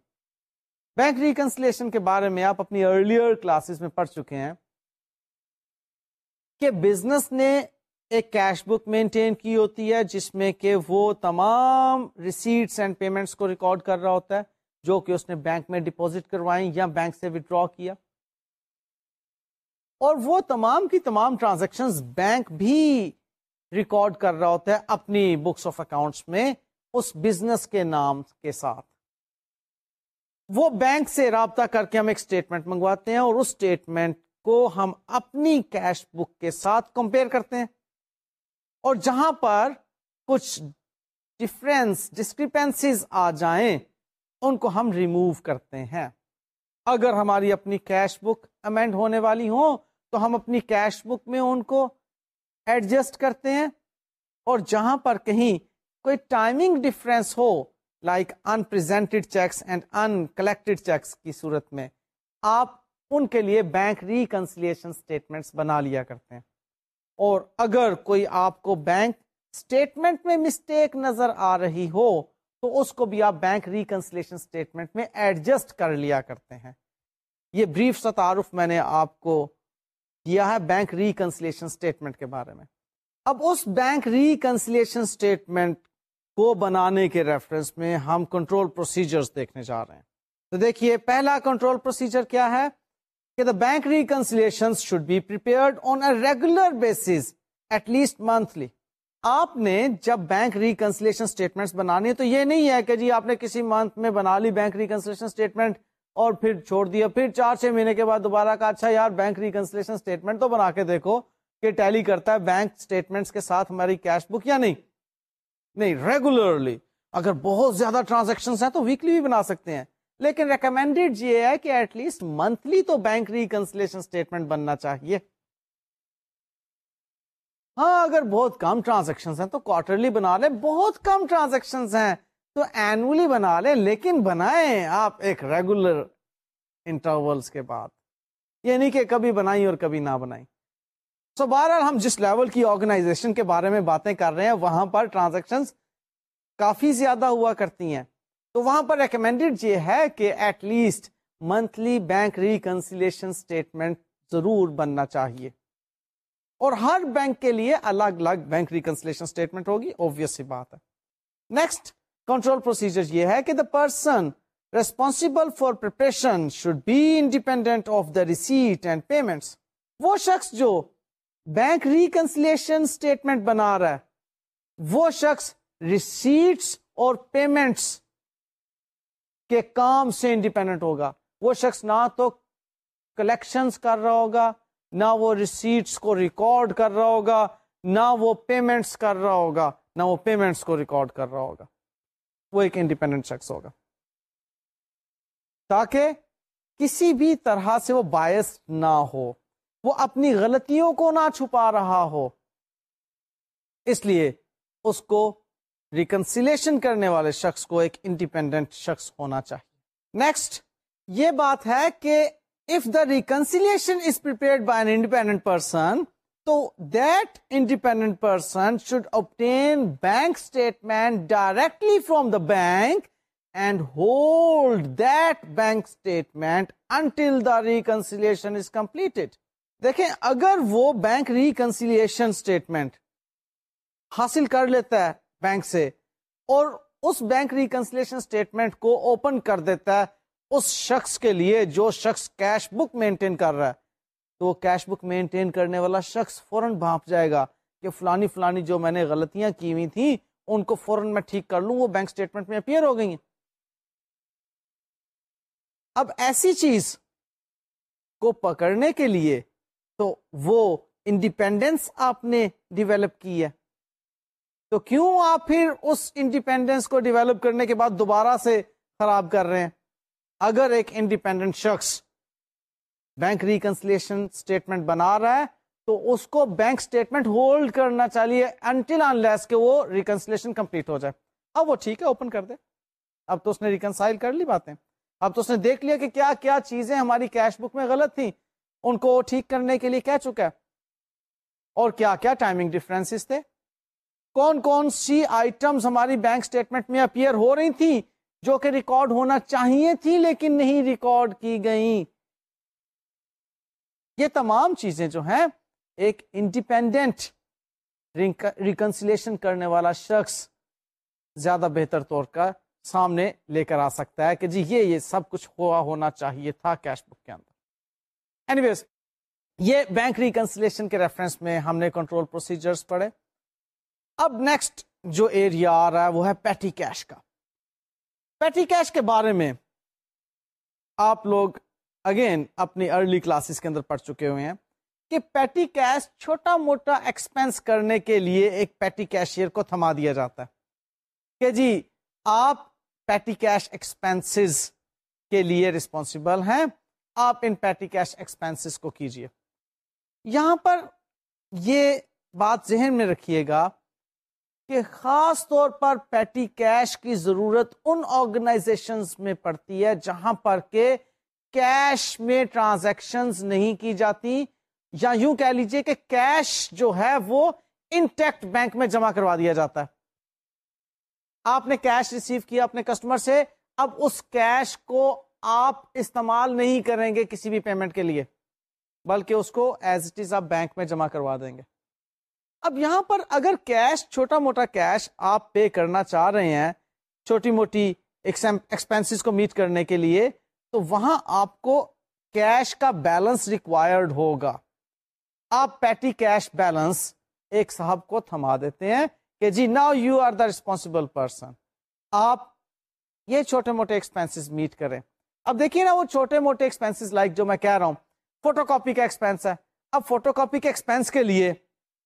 بینک ریکنسیلیشن کے بارے میں آپ اپنی ارلیئر کلاسز میں پڑھ چکے ہیں کہ بزنس نے ایک کیش بک مینٹین کی ہوتی ہے جس میں کہ وہ تمام ریسیٹس اینڈ پیمنٹس کو ریکارڈ کر رہا ہوتا ہے جو کہ اس نے بینک میں ڈپوزٹ کروائیں یا بینک سے وڈرا کیا۔ اور وہ تمام کی تمام ٹرانزیکشن بینک بھی ریکارڈ کر رہا ہوتا ہے اپنی بکس آف اکاؤنٹس میں اس بزنس کے نام کے ساتھ۔ وہ بینک سے رابطہ کر کے ہم ایک اسٹیٹمنٹ منگواتے ہیں اور اس اسٹیٹمنٹ کو ہم اپنی کیش بک کے ساتھ کمپیئر کرتے ہیں۔ اور جہاں پر کچھ ڈفرینس ڈسکریپینسیز آ جائیں، ان کو ہم ریموو کرتے ہیں۔ اگر ہماری اپنی کیش بک امینڈ ہونے والی ہوں تو ہم اپنی کیش بک میں ان کو ایڈجسٹ کرتے ہیں اور جہاں پر کہیں کوئی timing difference who like unpresented cheques and uncollected cheques کی صورت میں، آپ ان کے لیے بینک ریکنسلیشن اسٹیٹمنٹس بنا لیا کرتے ہیں۔ اور اگر کوئی آپ کو بینک اسٹیٹمنٹ میں مسٹیک نظر آ رہی ہو، تو اس کو بھی آپ بینک ریکنسلیشن اسٹیٹمنٹ میں ایڈجسٹ کر لیا کرتے ہیں۔ یہ بریف سا تعارف میں نے آپ کو کیا ہے بینک ریکنسلیشن اسٹیٹمنٹ کے بارے میں۔ اب اس بینک ریکنسلیشن اسٹیٹمنٹ کو بنانے کے ریفرنس میں ہم کنٹرول پروسیجرز دیکھنے جا رہے ہیں۔ تو دیکھیے، پہلا کنٹرول پروسیجر کیا ہے؟ کہ the bank reconciliation should be on a regular basis at least monthly آپ نے جب بینک ریکنسلیشن اسٹیٹمنٹ بنانی ہے تو یہ نہیں ہے کہ جی آپ نے کسی منتھ میں بنا لی بینک ریکنسلیشن اسٹیٹمنٹ اور پھر چھوڑ دیا۔ پھر چار چھ مہینے کے بعد دوبارہ کا اچھا یار بینک ریکنسلیشن اسٹیٹمنٹ تو بنا کے دیکھو کہ ٹیلی کرتا ہے بینک اسٹیٹمنٹ کے ساتھ ہماری کیش بک یا نہیں۔ نہیں ریگولرلی اگر بہت زیادہ ٹرانزیکشن ہیں تو ویکلی بھی بنا سکتے ہیں۔ لیکن ریکمینڈیڈ یہ ہے کہ ایٹ لیسٹ منتھلی تو بینک ریکنسلیشن اسٹیٹمنٹ بننا چاہیے۔ ہاں اگر بہت کم ٹرانزیکشن ہیں تو کوارٹرلی بنا لیں۔ بہت کم ٹرانزیکشن ہیں۔ تو اینولی بنا لیں لیکن بنائیں آپ ایک ریگولر انٹرولس کے بعد۔ یعنی کہ کبھی بنائی اور کبھی نہ بنائی سو so, بہرحال ہم جس لیول کی آرگنائزیشن کے بارے میں باتیں کر رہے ہیں وہاں پر ٹرانزیکشن کافی زیادہ ہوا کرتی ہیں۔ تو وہاں پر ریکمینڈیڈ یہ ہے کہ at least monthly bank reconciliation statement ضرور بننا چاہیے۔ اور ہر بینک کے لیے الگ الگ بینک ریکنسیلیشن اسٹیٹمنٹ ہوگی اوبیس سی بات ہے۔ نیکسٹ کنٹرول پروسیجر یہ ہے کہ the person responsible for preparation should be independent of the receipt and payments وہ شخص جو بینک ریکنسلیشن اسٹیٹمنٹ بنا رہا ہے، وہ شخص ریسیٹس اور پیمنٹس کے کام سے انڈیپینڈنٹ ہوگا۔ وہ شخص نہ تو کلیکشن کر رہا ہوگا، نہ وہ ریسیٹس کو ریکارڈ کر رہا ہوگا، نہ وہ پیمنٹس کر رہا ہوگا، نہ وہ پیمنٹس کو ریکارڈ کر رہا ہوگا۔ وہ ایک انڈیپینڈنٹ شخص ہوگا۔ تاکہ کسی بھی طرح سے وہ باعث نہ ہو، وہ اپنی غلطیوں کو نہ چھپا رہا ہو۔ اس لیے اس کو ریکنسیلیشن کرنے والے شخص کو ایک انڈیپینڈنٹ شخص ہونا چاہیے۔ نیکسٹ یہ بات ہے کہ if the reconciliation is prepared by an independent person تو that independent person should obtain bank statement directly from the bank and hold that bank statement until the reconciliation is completed دیکھیں، اگر وہ bank reconciliation statement حاصل کر لیتا ہے bank سے اور اس بینک ریکنسیلیشن اسٹیٹمنٹ کو اوپن کر دیتا ہے، اس شخص کے لیے جو شخص کیش بک مینٹین کر رہا ہے۔ تو وہ کیش بک مینٹین کرنے والا شخص فوراً بھانپ جائے گا کہ فلانی فلانی جو میں نے غلطیاں کی ہوئی تھیں، ان کو فوراً میں ٹھیک کر لوں، وہ بینک اسٹیٹمنٹ میں اپیئر ہو گئی ہیں اب ایسی چیز کو پکڑنے کے لیے تو وہ انڈیپینڈینس آپ نے ڈیویلپ کی ہے۔ تو کیوں آپ پھر اس انڈیپینڈینس کو ڈیویلپ کرنے کے بعد دوبارہ سے خراب کر رہے ہیں؟ اگر ایک انڈیپینڈنٹ شخص بینک ریکنسلیشن اسٹیٹمنٹ بنا رہا ہے، تو اس کو بینک اسٹیٹمنٹ ہولڈ کرنا چاہیے انٹل انلیس کہ وہ ریکنسلیشن کمپلیٹ ہو جائے۔ اب وہ ٹھیک ہے، اوپن کر دے اب تو اس نے ریکنسائل کر لی باتیں۔ اب تو اس نے دیکھ لیا کہ کیا کیا چیزیں ہماری کیش بک میں غلط تھیں۔ ان کو ٹھیک کرنے کے لیے کہہ چکا ہے۔ اور کیا کیا ٹائمنگ ڈفرینس تھے۔ کون کون سی آئٹمس ہماری بینک اسٹیٹمنٹ میں اپیئر ہو رہی تھی جو کہ ریکارڈ ہونا چاہیے تھی لیکن نہیں ریکارڈ کی گئی یہ تمام چیزیں جو ہیں ایک انڈیپینڈنٹ ریکنسیلیشن کرنے والا شخص زیادہ بہتر طور کا سامنے لے کر آ سکتا ہے کہ جی یہ یہ سب کچھ ہوا ہونا چاہیے تھا کیش بک کے اندر۔ اینی ویز یہ بینک ریکنسلیشن کے ریفرنس میں ہم نے کنٹرول پروسیجرز پڑھے۔ اب نیکسٹ جو ایریا آ رہا ہے وہ ہے پیٹی کیش کا۔ پیٹی کیش کے بارے میں آپ لوگ اگین اپنی ارلی کلاسز کے اندر پڑھ چکے ہوئے ہیں کہ پیٹی کیش چھوٹا موٹا ایکسپینس کرنے کے لیے ایک پیٹی کیشیئر کو تھما دیا جاتا ہے۔ کہ جی آپ پیٹی کیش ایکسپینس کے لیے ریسپانسبل ہیں، آپ ان پیٹی کیش ایکسپینس کو کیجیے۔ یہاں پر یہ بات ذہن میں رکھیے گا کہ خاص طور پر پیٹی کیش کی ضرورت ان آرگنائزیشن میں پڑتی ہے جہاں پر کہ کیش میں ٹرانزیکشن نہیں کی جاتی، یا یوں کہہ لیجیے کہ کیش جو ہے وہ انٹیکٹ بینک میں جمع کروا دیا جاتا ہے۔ آپ نے کیش ریسیو کیا اپنے کسٹمر سے، اب اس کیش کو آپ استعمال نہیں کریں گے کسی بھی پیمنٹ کے لیے، بلکہ اس کو ایز اٹ از آپ بینک میں جمع کروا دیں گے۔ اب یہاں پر اگر کیش چھوٹا موٹا کیش آپ پے کرنا چاہ رہے ہیں، چھوٹی موٹی ایکسپینس کو میٹ کرنے کے لیے تو وہاں آپ کو کیش کا بیلنس ریکوائرڈ ہوگا۔ آپ پیٹی کیش بیلنس ایک صاحب کو تھما دیتے ہیں کہ جی now you are the responsible person آپ یہ چھوٹے موٹے ایکسپینس میٹ کریں۔ اب دیکھیے نا وہ چھوٹے موٹے ایکسپینس لائک جو میں کہہ رہا ہوں۔ فوٹو کاپی کا ایکسپینس ہے۔ اب فوٹو کاپی کے ایکسپینس کے لیے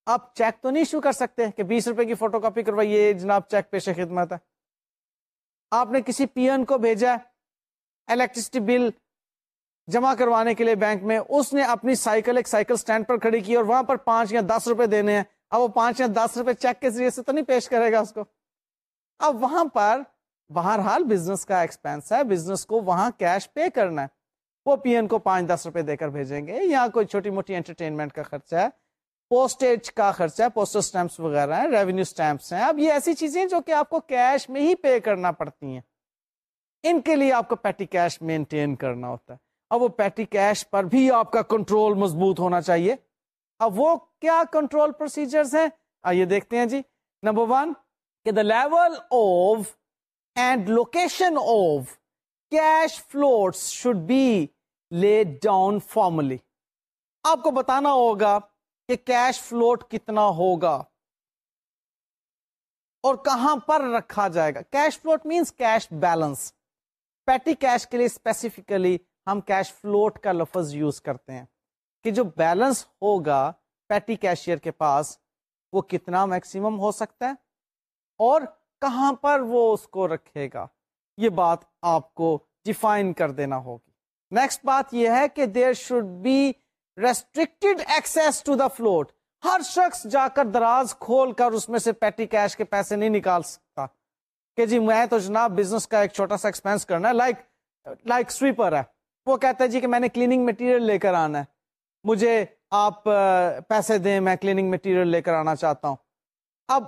آپ چیک تو نہیں ایشو کر سکتے کہ بیس روپے کی فوٹو کاپی کروائیے جناب چیک پیش خدمت ہے۔ آپ نے کسی پی این کو بھیجا الیکٹریسٹی بل جمع کروانے کے لیے بینک میں، اس نے اپنی سائیکل، ایک سائیکل سٹینڈ پر کھڑی کی اور وہاں پر پانچ یا دس روپے دینے ہیں۔ اب وہ پانچ یا دس روپے چیک کے ذریعے سے تو نہیں پیش کرے گا اس کو۔ اب وہاں پر، بہرحال بزنس کا ایکسپینس ہے۔ بزنس کو وہاں کیش پے کرنا ہے۔ وہ پی این کو پانچ، دس روپے دے کر بھیجیں گے۔ یا کوئی چھوٹی موٹی انٹرٹینمنٹ کا خرچہ ہے۔ پوسٹیج کا خرچہ ہے پوسٹل اسٹمپس وغیرہ ہیں۔ ریونیو اسٹمپس ہیں۔ اب یہ ایسی چیزیں جو کہ آپ کو کیش میں ہی پے کرنا پڑتی ہیں۔ ان کے لیے آپ کو پیٹی کیش مینٹین کرنا ہوتا ہے۔ اب وہ پیٹی کیش پر بھی آپ کا کنٹرول مضبوط ہونا چاہیے۔ اب وہ کیا کنٹرول پروسیجرز ہیں؟ آئیے دیکھتے ہیں جی۔ نمبر ون کہ the level of and location of cash floats should be laid down formally آپ کو بتانا ہوگا کہ کیش فلوٹ کتنا ہوگا اور کہاں پر رکھا جائے گا۔ Cash float means cash balance petty cash کے لیے اسپیسیفکلی ہم کیش فلوٹ کا لفظ یوز کرتے ہیں کہ جو بیلنس ہوگا پیٹی کیشیئر کے پاس وہ کتنا میکسیمم ہو سکتا ہے اور کہاں پر وہ اس کو رکھے گا یہ بات آپ کو ڈیفائن کر دینا ہوگی۔ نیکسٹ بات یہ ہے کہ there should be restricted access to the float ہر شخص جا کر دراز کھول کر اس میں سے پیٹی کیش کے پیسے نہیں نکال سکتا۔ کہ جی میں تو جناب بزنس کا ایک چھوٹا سا ایکسپینس کرنا ہے لائک لائک سویپر ہے۔ وہ کہتا ہے جی کہ میں نے کلیننگ مٹیریل لے کر آنا ہے۔ مجھے آپ پیسے دیں، میں کلیننگ مٹیریل لے کر آنا چاہتا ہوں۔ اب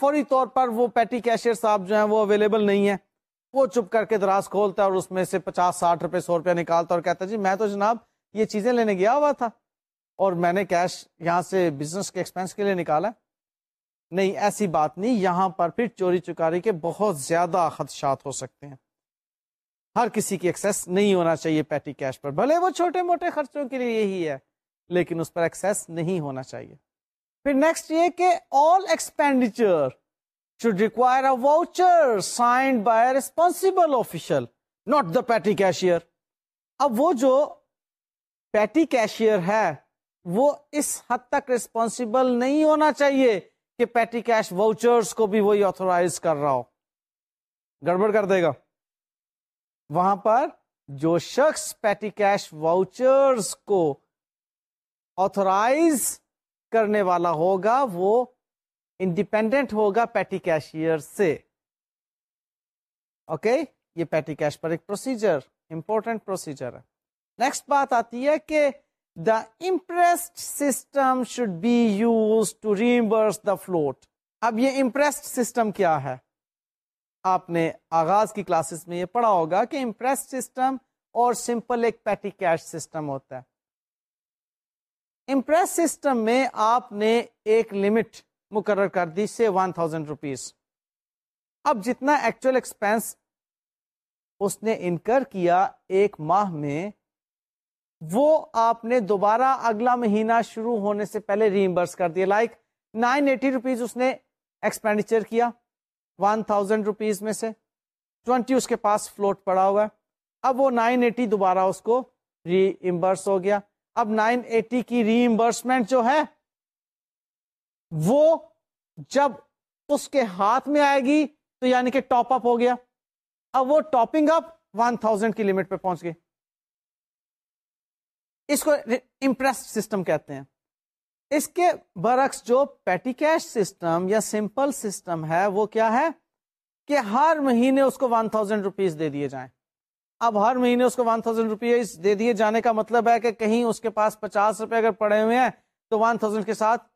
فوری طور پر وہ پیٹی کیشیئر صاحب جو ہیں وہ اویلیبل نہیں ہے وہ چپ کر کے دراز کھولتا ہے اور اس میں سے پچاس، ساٹھ روپے، سو روپیہ نکالتا اور کہتا ہے جی میں تو جناب یہ چیزیں لینے گیا ہوا تھا۔ اور میں نے کیش یہاں سے بزنس کے ایکسپینس کے لیے نکالا۔ نہیں، ایسی بات نہیں، یہاں پر پھر چوری چکاری کے بہت زیادہ خدشات ہو سکتے ہیں۔ ہر کسی کی ایکسیس نہیں ہونا چاہیے پیٹی کیش پر، بھلے وہ چھوٹے موٹے خرچوں کے لیے یہی ہے، لیکن اس پر ایکسیس نہیں ہونا چاہیے۔ پھر نیکسٹ یہ کہ all expenditure should require a voucher signed by responsible official not the petty cashier اب وہ جو پیٹی کیشیئر ہے، وہ اس حد تک ریسپونسبل نہیں ہونا چاہیے۔ کہ پیٹی کیش واؤچرس کو بھی وہی آتھورائز کر رہا ہو۔ گڑبڑ کر دے گا۔ وہاں پر جو شخص پیٹی کیش واؤچرز کو آتھورائز کرنے والا ہوگا، وہ انڈیپینڈنٹ ہوگا پیٹی کیشیئر سے۔ Okay okay? یہ پیٹی کیش پر ایک پروسیجر امپورٹنٹ پروسیجر ہے۔ نیکسٹ بات آتی ہے کہ the imprest system should be use to reimburse the float اب یہ امپریسڈ سسٹم کیا ہے؟ آپ نے آغاز کی کلاسز میں یہ پڑھا ہوگا کہ امپریس سسٹم اور سمپل ایک پیٹی کیش سسٹم ہوتا ہے۔ امپریس سسٹم میں آپ نے ایک لمٹ مقرر کر دی سے ون تھاؤزینڈ روپیز اب جتنا ایکچوئل ایکسپینس اس نے انکر کیا ایک ماہ میں وہ آپ نے دوبارہ اگلا مہینہ شروع ہونے سے پہلے ریمبرس کر دیا. لائک نائن ایٹی روپیز اس نے ایکسپینڈیچر کیا. ون تھاؤزینڈ روپیز میں سے. ٹوینٹی اس کے پاس فلوٹ پڑا ہوا ہے. اب وہ نائن ایٹی دوبارہ اس کو ری امبرس ہو گیا. اب نائن ایٹی کی ری امبرسمنٹ جو ہے، وہ جب اس کے ہاتھ میں آئے گی تو یعنی کہ ٹاپ اپ ہو گیا. اب وہ ٹاپنگ اپ ون تھاؤزینڈ کی لمٹ پہ پہنچ گئی اس کو امپریس سسٹم کہتے ہیں۔ اس کے برعکس جو پیٹی کیش سسٹم یا سمپل سسٹم ہے، وہ کیا ہے؟ کہ ہر مہینے اس کو ون تھاؤزینڈ روپیز دے دیے جائیں۔ اب ہر مہینے اس کو ون تھاؤزینڈ روپیز دے دیے جانے کا مطلب ہے کہ کہیں اس کے پاس پچاس روپے اگر پڑے ہوئے ہیں، تو ون تھاؤزینڈ کے ساتھ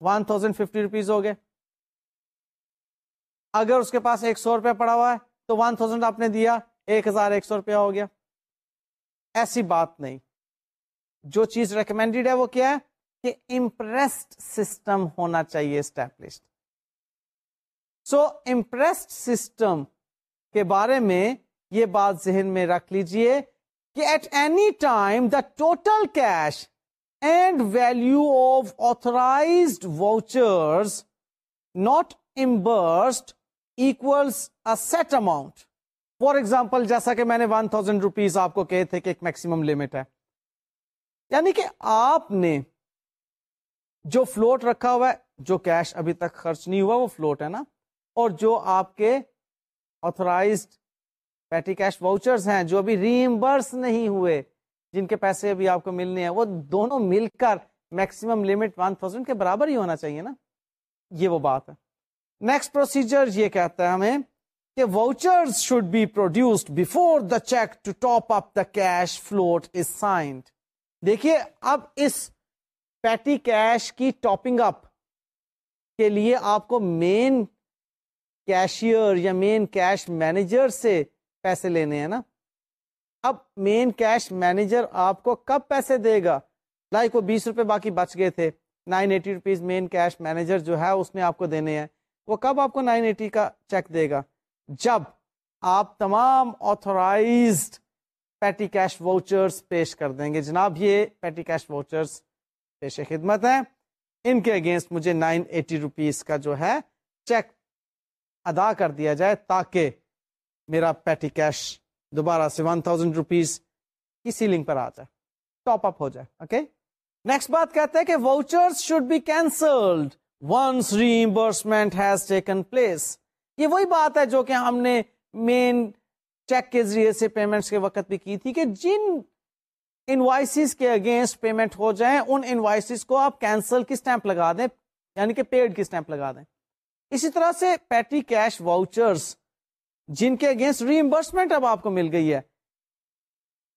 ون تھاؤزینڈ ففٹی روپیز ہو گئے۔ اگر اس کے پاس ایک سو روپے پڑا ہوا ہے، تو ون تھاؤزینڈ آپ نے دیا، ایک ہزار ایک سو روپیہ ہو گیا۔ ایسی بات نہیں۔ جو چیز ریکمینڈیڈ ہے وہ کیا ہے؟ کہ امپریسڈ سسٹم ہونا چاہیے اسٹیبلشڈ سو امپریسڈ سسٹم کے بارے میں یہ بات ذہن میں رکھ لیجیے کہ at any time the total cash and value of authorised vouchers not reimbursed equals set amount for example جیسا کہ میں نے ون تھاؤزینڈ روپیز آپ کو کہے تھے کہ ایک میکسیمم لمٹ ہے۔ یعنی کہ آپ نے جو فلوٹ رکھا ہوا ہے، جو کیش ابھی تک خرچ نہیں ہوا، وہ فلوٹ ہے نا؟ اور جو آپ کے آتھورائزڈ پیٹی کیش واؤچرز ہیں، جو ابھی ریمبرس نہیں ہوئے، جن کے پیسے ابھی آپ کو ملنے ہیں، وہ دونوں مل کر میکسیمم لمٹ ون تھاؤزینڈ کے برابر ہی ہونا چاہیے نا؟ یہ وہ بات ہے۔ نیکسٹ پروسیجر یہ کہتا ہے ہمیں کہ voucher should be produced before the cheque to top up the cash float is signed دیکھیے، اب اس پیٹی کیش کی ٹاپنگ اپ کے لیے آپ کو مین کیشیئر یا مین کیش مینیجر سے پیسے لینے ہیں نا۔ اب مین کیش مینیجر آپ کو کب پیسے دے گا؟ لائک وہ بیس روپے باقی بچ گئے تھے۔ Nine eighty rupees main cash manager جو ہے، اس نے آپ کو دینے ہیں۔ وہ کب آپ کو نائن ایٹی کا چیک دے گا؟ جب آپ تمام آتھورائزڈ پیٹی کیش واؤچرز پیش کر دیں گے۔ جناب، یہ پیٹی کیش واؤچرز پیش خدمت ہیں۔ ان کے اگینسٹ مجھے نائن ایٹی روپیز کا جو ہے چیک ادا کر دیا جائے تاکہ میرا پیٹی کیش دوبارہ سے ون تھاؤزینڈ روپیز کی سیلنگ پر آ جائے ٹاپ اپ ہو جائے اوکے نیکسٹ بات کہتے ہیں کہ voucher should be cancelled once reimbursement has taken place یہ وہی بات ہے جو کہ ہم نے مین چیک کے ذریعے سے پیمنٹس کے وقت بھی کی تھی کہ جن انوائسز کے اگینسٹ پیمنٹ ہو جائیں، ان انوائسز کو آپ کینسل کی اسٹمپ لگا دیں یعنی کہ پیڈ کی اسٹمپ لگا دیں۔ اسی طرح سے پیٹی کیش واؤچرس جن کے اگینسٹ ریمبرسمنٹ اب آپ کو مل گئی ہے،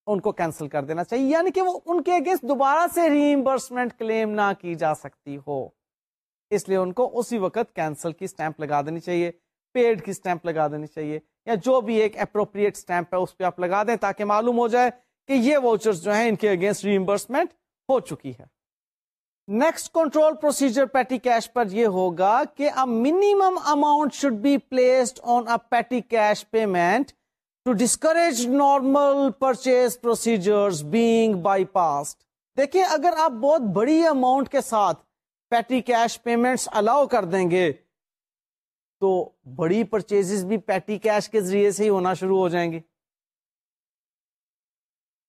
ان کو کینسل کر دینا چاہیے۔ یعنی کہ وہ ان کے اگینسٹ دوبارہ سے ریمبرسمنٹ کلیم نہ کی جا سکتی ہو۔ اس لیے ان کو اسی وقت کینسل کی اسٹمپ لگا دینی چاہیے پیڈ کی اسٹمپ لگا دینی چاہیے۔ یا جو بھی ایک اپروپریٹ اسٹمپ ہے، اس پہ آپ لگا دیں تاکہ معلوم ہو جائے کہ یہ واؤچر جو ہیں، ان کے اگینسٹ ریمبرسمنٹ ہو چکی ہے۔ Next control procedure petty cash پر یہ ہوگا کہ minimum amount should be placed on a petty cash payment to discourage normal purchase procedure being bypass دیکھیں، اگر آپ بہت بڑی اماؤنٹ کے ساتھ پیٹی کیش پیمنٹس الاؤ کر دیں گے تو بڑی پرچیز بھی پیٹی کیش کے ذریعے سے ہی ہونا شروع ہو جائیں گے۔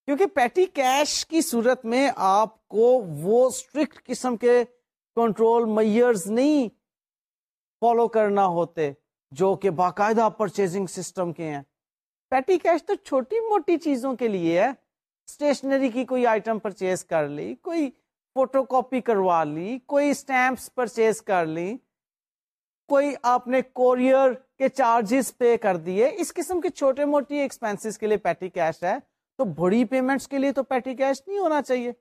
کیونکہ پیٹی کیش کی صورت میں آپ کو وہ اسٹرکٹ قسم کے کنٹرول میئرز نہیں فالو کرنا ہوتے جو کہ باقاعدہ پرچیزنگ سسٹم کے ہیں۔ پیٹی کیش تو چھوٹی موٹی چیزوں کے لیے ہے۔ اسٹیشنری کی کوئی آئٹم پرچیز کر لی، کوئی فوٹو کاپی کروا لی، کوئی اسٹمپس پرچیز کر لی۔ کوئی آپ نے کوریئر کے چارجز پے کر دیے، اس قسم کے چھوٹے موٹی ایکسپینس کے لیے پیٹی کیش ہے۔ تو بڑی پیمنٹس کے لیے تو پیٹی کیش نہیں ہونا چاہیے۔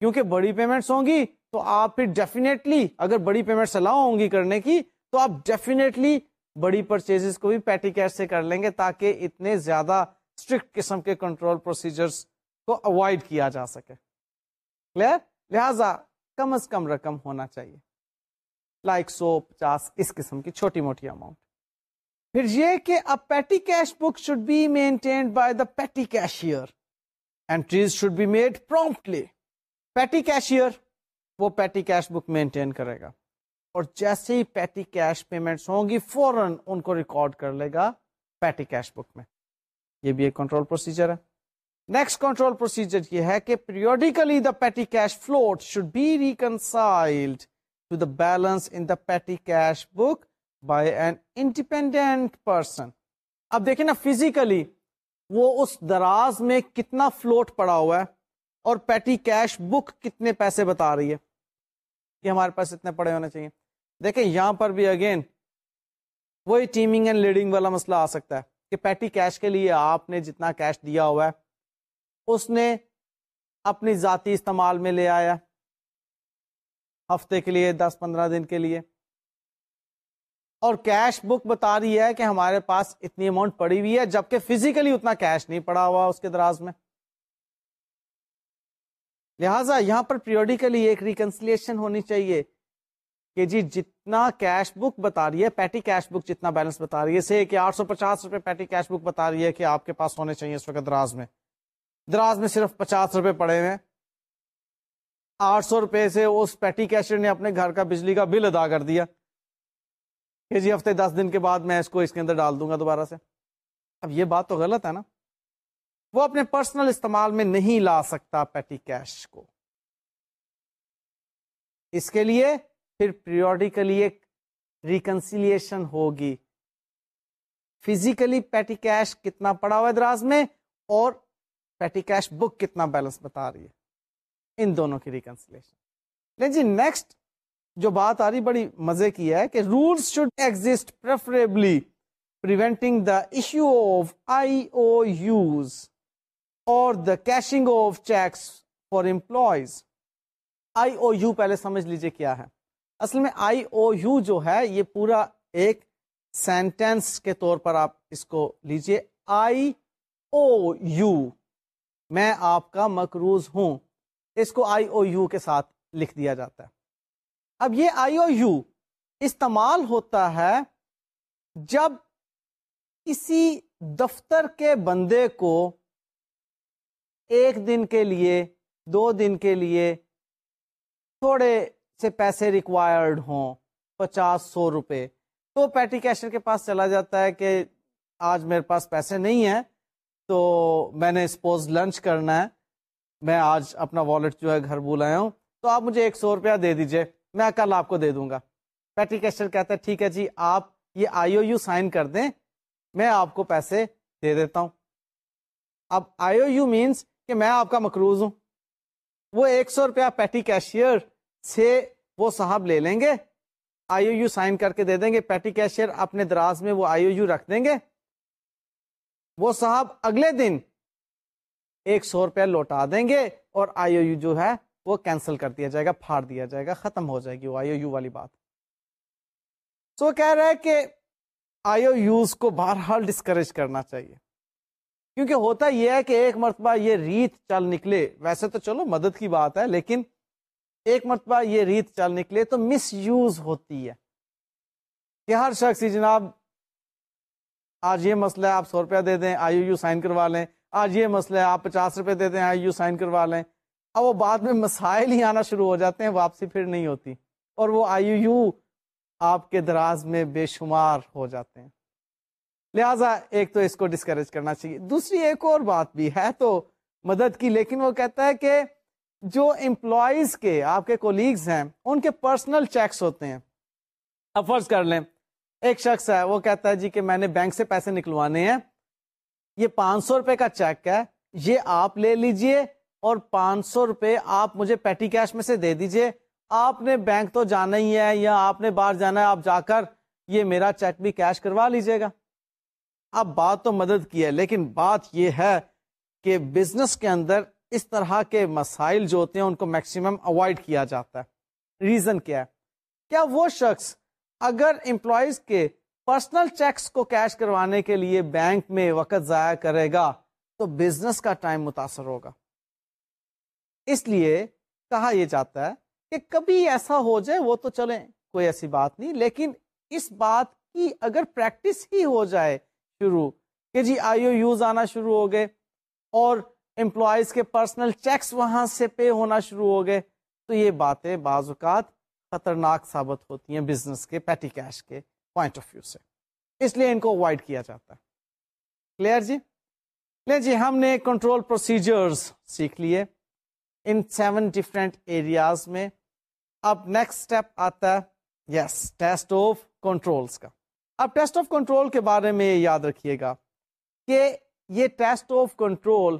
کیونکہ بڑی پیمنٹس ہوں گی تو آپ پھر ڈیفینیٹلی اگر بڑی پیمنٹس الاؤ ہوں گی کرنے کی، تو آپ ڈیفینیٹلی بڑی پرچیز کو بھی پیٹی کیش سے کر لیں گے تاکہ اتنے زیادہ اسٹرکٹ قسم کے کنٹرول پروسیجرز کو اوائڈ کیا جا سکے۔ کلیئر لہذا کم از کم رقم ہونا چاہیے۔ لائک سو پچاس اس قسم کی چھوٹی موٹی اماؤنٹ پھر یہ کہ اب petty cash book should be maintained by the petty cashier entries should be made promptly petty cashier وہ پیٹی کیش بک مینٹین کرے گا. اور جیسے ہی پیٹی کیش پیمنٹس ہوں گی، فوراً ان کو ریکارڈ کر لے گا پیٹی کیش بک میں. یہ بھی ایک کنٹرول پروسیجر ہے. نیکسٹ کنٹرول پروسیجر یہ ہے کہ periodically the petty cash float should be reconciled to the balance in the petty cash book by an independent person اب دیکھیں نا فزیکلی وہ اس دراز میں کتنا فلوٹ پڑا ہوا ہے اور پیٹی کیش بک کتنے پیسے بتا رہی ہے کہ ہمارے پاس اتنے پڑے ہونے چاہیے۔ دیکھیں یہاں پر بھی اگین وہی ٹیمنگ اینڈ لیڈنگ والا مسئلہ آ سکتا ہے کہ پیٹی کیش کے لیے آپ نے جتنا کیش دیا ہوا ہے، اس نے اپنی ذاتی استعمال میں لے آیا۔ ہفتے کے لیے، دس پندرہ دن کے لیے۔ اور کیش بک بتا رہی ہے کہ ہمارے پاس اتنی اماؤنٹ پڑی ہوئی ہے، جبکہ فزیکلی اتنا کیش نہیں پڑا ہوا اس کے دراز میں۔ لہذا یہاں پر پیریوڈیکلی ایک ریکنسلیشن ہونی چاہیے کہ جی جتنا کیش بک بتا رہی ہے پیٹی کیش بک جتنا بیلنس بتا رہی ہے، سے کہ آٹھ سو پچاس روپے پیٹی کیش بک بتا رہی ہے کہ آپ کے پاس ہونے چاہیے اس وقت دراز میں۔ دراز میں صرف پچاس روپے پڑے ہوئے آٹھ سو روپے سے اس پیٹی کیشر نے اپنے گھر کا بجلی کا بل ادا کر دیا کہ جی ہفتے دس دن کے بعد میں اس کو اس کے اندر ڈال دوں گا دوبارہ سے۔ اب یہ بات تو غلط ہے نا۔ وہ اپنے پرسنل استعمال میں نہیں لا سکتا پیٹی کیش کو۔ اس کے لیے پھر پیریوڈیکلی ایک ریکنسیلیشن ہوگی۔ فزیکلی پیٹی کیش کتنا پڑا ہوا ہے دراز میں اور پیٹی کیش بک کتنا بیلنس بتا رہی ہے۔ ان دونوں کی ریکنسیلیشن جی نیکسٹ جو بات آ رہی بڑی مزے کی ہے کہ rules should exist preferably preventing the issue of I O Us اور the cashing of cheques for employees I O U پہلے سمجھ لیجیے کیا ہے. اصل میں آئی او یو جو ہے، یہ پورا ایک سینٹینس کے طور پر آپ اس کو لیجیے. آئی او یو میں آپ کا مکروز ہوں. اس کو آئی او یو کے ساتھ لکھ دیا جاتا ہے۔ اب یہ آئی او یو استعمال ہوتا ہے جب کسی دفتر کے بندے کو ایک دن کے لیے، دو دن کے لیے تھوڑے سے پیسے ریکوائرڈ ہوں، پچاس سو روپے۔ تو پیٹی کیشر کے پاس چلا جاتا ہے کہ آج میرے پاس پیسے نہیں ہیں، تو میں نے سپوز لنچ کرنا ہے۔ میں آج اپنا والٹ جو ہے گھر بلایا ہوں، تو آپ مجھے ایک سو روپیہ دے دیجیے، میں کل آپ کو دے دوں گا۔ پیٹی کیشر کہتا ہے، ٹھیک ہے جی آپ یہ آئی او یو سائن کر دیں، میں آپ کو پیسے دے دیتا ہوں۔ اب آئی او یو مینس کہ میں آپ کا مکروز ہوں۔ وہ ایک سو روپیہ پیٹی کیشیئر سے وہ صاحب لے لیں گے آئی او یو سائن کر کے دے دیں گے۔ پیٹی کیشیئر اپنے دراز میں وہ آئی او یو رکھ دیں گے۔ وہ صاحب اگلے دن ایک سو روپیہ لوٹا دیں گے اور آئی او یو جو ہے وہ کینسل کر دیا جائے گا پھاڑ دیا جائے گا ختم ہو جائے گی وہ آئی او یو والی بات۔ سو so, کہہ رہا ہے کہ آئی او یوز کو بہرحال ڈسکریج کرنا چاہیے۔ کیونکہ ہوتا یہ ہے کہ ایک مرتبہ یہ ریت چل نکلے ویسے تو چلو مدد کی بات ہے لیکن ایک مرتبہ یہ ریت چل نکلے تو مس یوز ہوتی ہے۔ کہ ہر شخص جناب آج یہ مسئلہ ہے آپ سو روپیہ دے دیں آئی یو سائن کروا لیں آج یہ مسئلہ ہے، آپ پچاس روپے دے دیں، آئی یو سائن کروا لیں۔ اب وہ بعد میں مسائل ہی آنا شروع ہو جاتے ہیں، واپسی پھر نہیں ہوتی۔ اور وہ آئی یو آپ کے دراز میں بے شمار ہو جاتے ہیں۔ لہذا ایک تو اس کو ڈسکریج کرنا چاہیے۔ دوسری ایک اور بات بھی ہے تو مدد کی، لیکن وہ کہتا ہے کہ جو امپلائیز کے، آپ کے کولیگز ہیں، ان کے پرسنل چیکس ہوتے ہیں۔ اب فرض کر لیں، ایک شخص ہے، وہ کہتا ہے جی کہ میں نے بینک سے پیسے نکلوانے ہیں۔ یہ پانچ سو روپے کا چیک ہے، یہ آپ لے لیجیے اور پانچ سو روپے آپ مجھے پیٹی کیش میں سے دے دیجیے۔ آپ نے بینک تو جانا ہی ہے یا آپ نے باہر جانا ہے، آپ جا کر یہ میرا چیک بھی کیش کروا لیجیے گا۔ اب بات تو مدد کی ہے، لیکن بات یہ ہے کہ بزنس کے اندر اس طرح کے مسائل جو ہوتے ہیں، ان کو میکسیمم اوائڈ کیا جاتا ہے۔ ریزن کیا ہے؟ کیا وہ شخص اگر امپلائیز کے پرسنل چیکس کو کیش کروانے کے لیے بینک میں وقت ضائع کرے گا تو بزنس کا ٹائم متاثر ہوگا۔ اس لیے کہا یہ جاتا ہے کہ کبھی ایسا ہو جائے وہ تو چلیں، کوئی ایسی بات نہیں، لیکن اس بات کی اگر پریکٹس ہی ہو جائے شروع کہ جی آئی او یوز آنا شروع ہو گئے اور امپلائیز کے پرسنل چیکس وہاں سے پے ہونا شروع ہو گئے تو یہ باتیں بعض اوقات خطرناک ثابت ہوتی ہیں بزنس کے، پیٹی کیش کے۔ پوائنٹ آف ویو سے۔ اس لیے ان کو اوائڈ کیا جاتا ہے۔ کلیئر جی؟ لے جی ہم نے کنٹرول پروسیجرز سیکھ لیے۔ ان سیون ڈفرینٹ ایریاز میں اب نیکسٹ اسٹیپ آتا ہے۔ یس ٹیسٹ آف کنٹرولس کا۔ اب ٹیسٹ آف کنٹرول کے بارے میں یاد رکھیے گا کہ یہ ٹیسٹ آف کنٹرول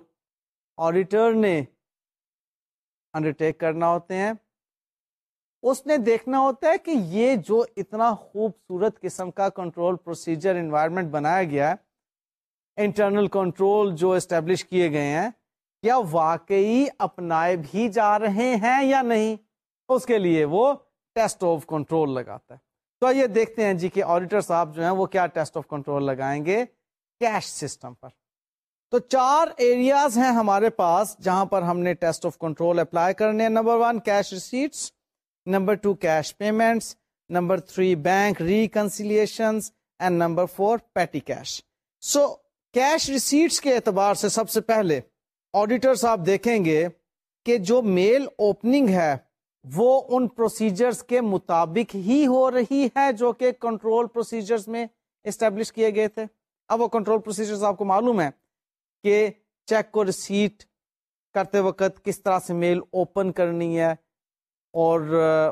آڈیٹر نے انڈرٹیک کرنا ہوتے ہیں۔ اس نے دیکھنا ہوتا ہے کہ یہ جو اتنا خوبصورت قسم کا کنٹرول پروسیجر انوائرمنٹ بنایا گیا ہے انٹرنل کنٹرول جو اسٹیبلش کیے گئے ہیں، کیا واقعی اپنائے بھی جا رہے ہیں یا نہیں؟ اس کے لیے وہ ٹیسٹ آف کنٹرول لگاتا ہے۔ تو یہ دیکھتے ہیں جی کہ آڈیٹر صاحب جو ہیں وہ کیا ٹیسٹ آف کنٹرول لگائیں گے کیش سسٹم پر۔ تو چار ایریاز ہیں ہمارے پاس جہاں پر ہم نے ٹیسٹ آف کنٹرول اپلائی کرنے number one cash receipts number two cash payments, number three bank reconciliation and number four petty cash. So cash receipts کے اعتبار سے سب سے پہلے آڈیٹرس آپ دیکھیں گے کہ جو میل اوپننگ ہے، وہ ان پروسیجرز کے مطابق ہی ہو رہی ہے جو کہ کنٹرول پروسیجرز میں اسٹیبلش کیے گئے تھے۔ اب وہ کنٹرول پروسیجرز آپ کو معلوم ہے کہ چیک کو ریسیٹ کرتے وقت کس طرح سے میل اوپن کرنی ہے اور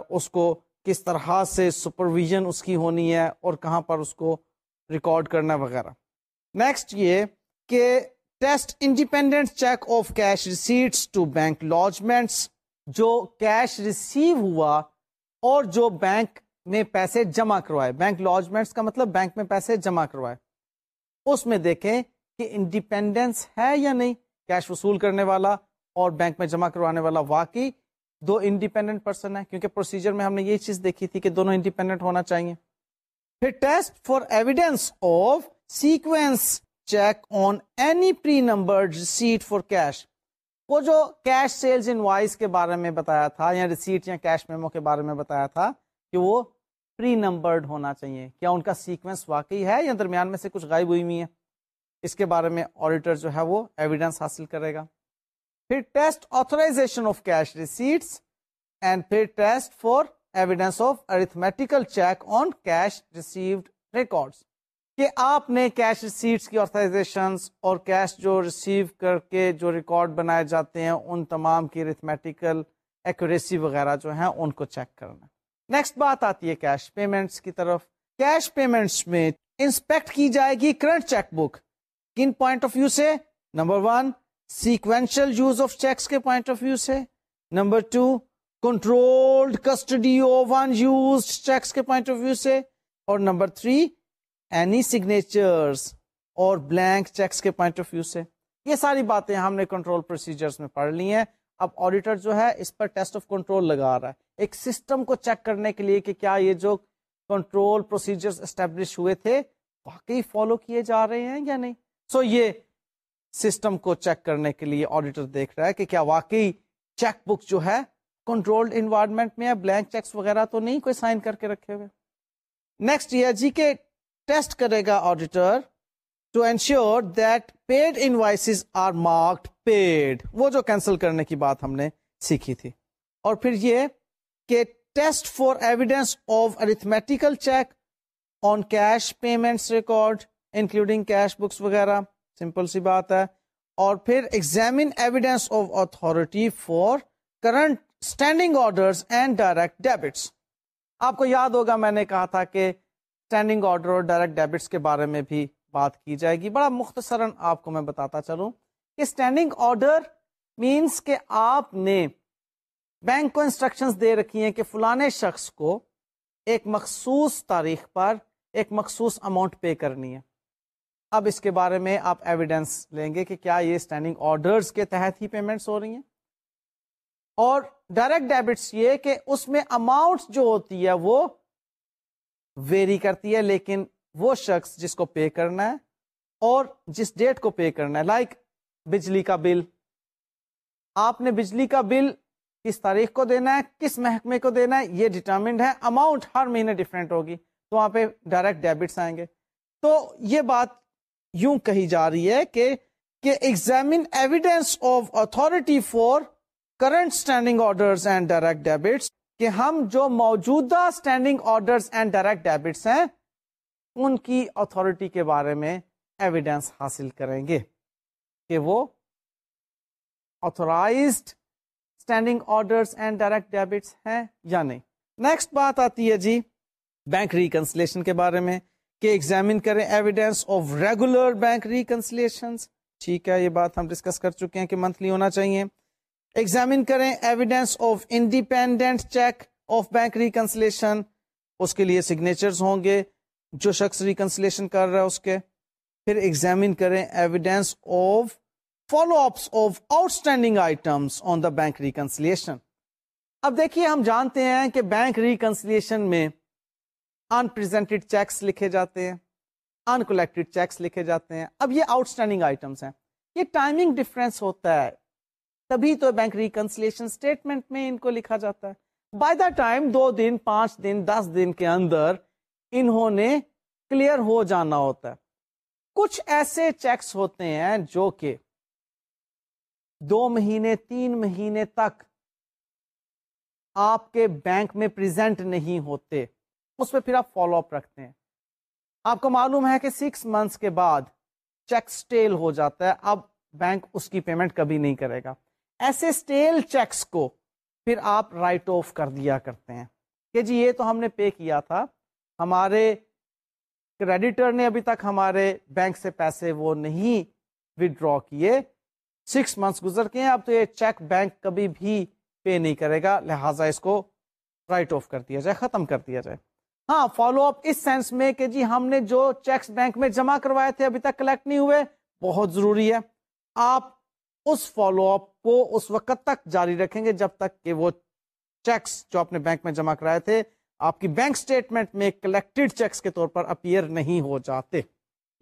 اس کو کس طرح سے سپرویژن اس کی ہونی ہے اور کہاں پر اس کو ریکارڈ کرنا وغیرہ۔ نیکسٹ یہ کہ test independent check of cash receipts to bank lodgements جو کیش ریسیو ہوا اور جو بینک میں پیسے جمع کروائے۔ بینک لاجمنٹس کا مطلب بینک میں پیسے جمع کروائے۔ اس میں دیکھیں کہ انڈیپینڈنس ہے یا نہیں۔ کیش وصول کرنے والا اور بینک میں جمع کروانے والا واقعی دو انڈیپینڈنٹ پرسن ہے کیونکہ پروسیجر میں ہم نے یہ چیز دیکھی تھی کہ دونوں انڈیپینڈنٹ ہونا چاہیے۔ پھر test for evidence of sequence check on any prenumber receipt for cash وہ جو کیش سیلز ان وائس کے بارے میں بتایا تھا، یا ریسیٹ یا کیش میمو کے بارے میں بتایا تھا کہ وہ پری نمبرڈ ہونا چاہیے۔ کیا ان کا سیکوینس واقعی ہے یا درمیان میں سے کچھ غائب ہوئی ہوئی ہے اس کے بارے میں آڈیٹر جو ہے وہ ایویڈینس حاصل کرے گا۔ پھر test authorisation of cash receipts and پھر test for evidence of arithmetical check on cash received records کہ آپ نے کیش ریسیٹس کی آتھرائزیشن اور کیش جو ریسیو کر کے جو ریکارڈ بنائے جاتے ہیں، ان تمام کی ریتھمیٹیکل ایکوریسی وغیرہ جو ہیں، ان کو چیک کرنا. نیکسٹ بات آتی ہے کیش پیمنٹس کی طرف. کیش پیمنٹس میں انسپیکٹ کی جائے گی کرنٹ چیک بک کن پوائنٹ آف ویو سے number one sequential use of cheques کے پوائنٹ آف ویو سے number two controlled custody unused cheques کے پوائنٹ آف ویو سے اور نمبر تھری اینی سگنیچرس اور بلینک چیکس کے پوائنٹ آف ویو سے یہ ساری باتیں ہم نے کنٹرول پروسیجرز میں پڑھ لی ہیں اب آڈیٹر جو ہے اس پر ٹیسٹ آف کنٹرول لگا رہا ہے ایک سسٹم کو چیک کرنے کے لیے کہ کیا یہ جو کنٹرول پروسیجرز اسٹیبلش ہوئے تھے واقعی فالو کیے جا رہے ہیں یا نہیں سو so یہ سسٹم کو چیک کرنے کے لیے آڈیٹر دیکھ رہا ہے کہ کیا واقعی چیک بک جو ہے کنٹرولڈ انوائرمنٹ میں بلینک چیکس وغیرہ تو نہیں کوئی سائن کر کے رکھے ہوئے؟ نیکسٹ یہ جی کے ٹیسٹ کرے گا auditor to ensure that paid invoice are marked paid وہ جو کینسل کرنے کی بات ہم نے سیکھی تھی۔ اور پھر یہ کہ test for evidence of arithmetical check on cash payment record including cash books وغیرہ۔ سمپل سی بات ہے۔ اور پھر examine evidence of authority for current standing order and direct debits آپ کو یاد ہوگا میں نے کہا تھا کہ اسٹینڈنگ آرڈر اور ڈائریکٹ ڈیبٹس کے بارے میں بھی بات کی جائے گی۔ بڑا مختصراً آپ کو میں بتاتا چلوں کہ اسٹینڈنگ آرڈر مینس کہ آپ نے بینک کو انسٹرکشن دے رکھی ہیں کہ فلانے شخص کو ایک مخصوص تاریخ پر ایک مخصوص اماؤنٹ پے کرنی ہے۔ اب اس کے بارے میں آپ ایویڈینس لیں گے کہ کیا یہ اسٹینڈنگ آرڈرز کے تحت ہی پیمنٹس ہو رہی ہیں۔ اور ڈائریکٹ ڈیبٹس یہ کہ اس میں اماؤنٹ جو ہوتی ہے وہ ویری کرتی ہے، لیکن وہ شخص جس کو پے کرنا ہے اور جس ڈیٹ کو پے کرنا ہے لائک بجلی کا بل۔ آپ نے بجلی کا بل کس تاریخ کو دینا ہے، کس محکمے کو دینا ہے، یہ ڈٹرمنڈ ہے اماؤنٹ ہر مہینے ڈفرینٹ ہوگی۔ تو وہاں پہ ڈائریکٹ ڈیبٹس آئیں گے۔ تو یہ بات یوں کہی جا رہی ہے کہ examine evidence of authority for current standing order and direct debits کہ ہم جو موجودہ standing order and direct debits ہیں، ان کی اتارٹی کے بارے میں ایویڈینس حاصل کریں گے کہ وہ authorised standing order and direct debits ہیں یا نہیں۔ نیکسٹ بات آتی ہے جی بینک ریکنسلیشن کے بارے میں۔ کہ ایگزامن کریں evidence of regular bank reconciliation ٹھیک ہے، یہ بات ہم ڈسکس کر چکے ہیں کہ منتھلی ہونا چاہیے۔ ایگزامن کریں evidence of independent check of bank reconciliation اس کے لیے سگنیچر ہوں گے۔ جو شخص ریکنسلیشن کر رہا ہے اس کے۔ پھر ایگزامن کریں evidence of follow ups of outstanding items on the bank reconciliation اب دیکھیے، ہم جانتے ہیں کہ بینک ریکنسلیشن میں انپریزینٹیڈ چیکس لکھے جاتے ہیں انکولیکٹڈ چیکس لکھے جاتے ہیں۔ اب یہ آؤٹ اسٹینڈنگ آئٹمس ہیں۔ یہ ٹائمنگ ڈفرینس ہوتا ہے۔ تبھی تو بینک ریکنسلیشن اسٹیٹمنٹ میں ان کو لکھا جاتا ہے۔ بائی دا ٹائم دو دن، پانچ دن، دس دن کے اندر انہوں نے کلیئر ہو جانا ہوتا ہے۔ کچھ ایسے چیکس ہوتے ہیں جو کہ دو مہینے، تین مہینے تک آپ کے بینک میں پریزنٹ نہیں ہوتے۔ اس پہ پھر آپ فالو اپ رکھتے ہیں۔ آپ کو معلوم ہے کہ سکس منتھس کے بعد چیک سٹیل ہو جاتا ہے۔ اب بینک اس کی پیمنٹ کبھی نہیں کرے گا۔ ایسے سٹیل چیکس کو پھر آپ رائٹ آف کر دیا کرتے ہیں۔ کہ جی یہ تو ہم نے پے کیا تھا۔ ہمارے کریڈیٹر نے ابھی تک ہمارے بینک سے پیسے وہ نہیں ودرا کیے۔ سکس منتھس گزر کے ہیں، اب تو یہ چیک بینک کبھی بھی پے نہیں کرے گا۔ لہٰذا اس کو رائٹ آف کر دیا جائے، ختم کر دیا جائے۔ ہاں فالو اپ اس سینس میں کہ جی ہم نے جو چیکس بینک میں جمع کروائے تھے، ابھی تک کلیکٹ نہیں ہوئے، بہت ضروری ہے۔ آپ اس فالو اپ کو اس وقت تک جاری رکھیں گے جب تک کہ وہ چیکس جو اپنے بینک میں جمع کرائے تھے، آپ کی بینک سٹیٹمنٹ میں کلیکٹڈ چیکس کے طور پر اپیئر نہیں ہو جاتے۔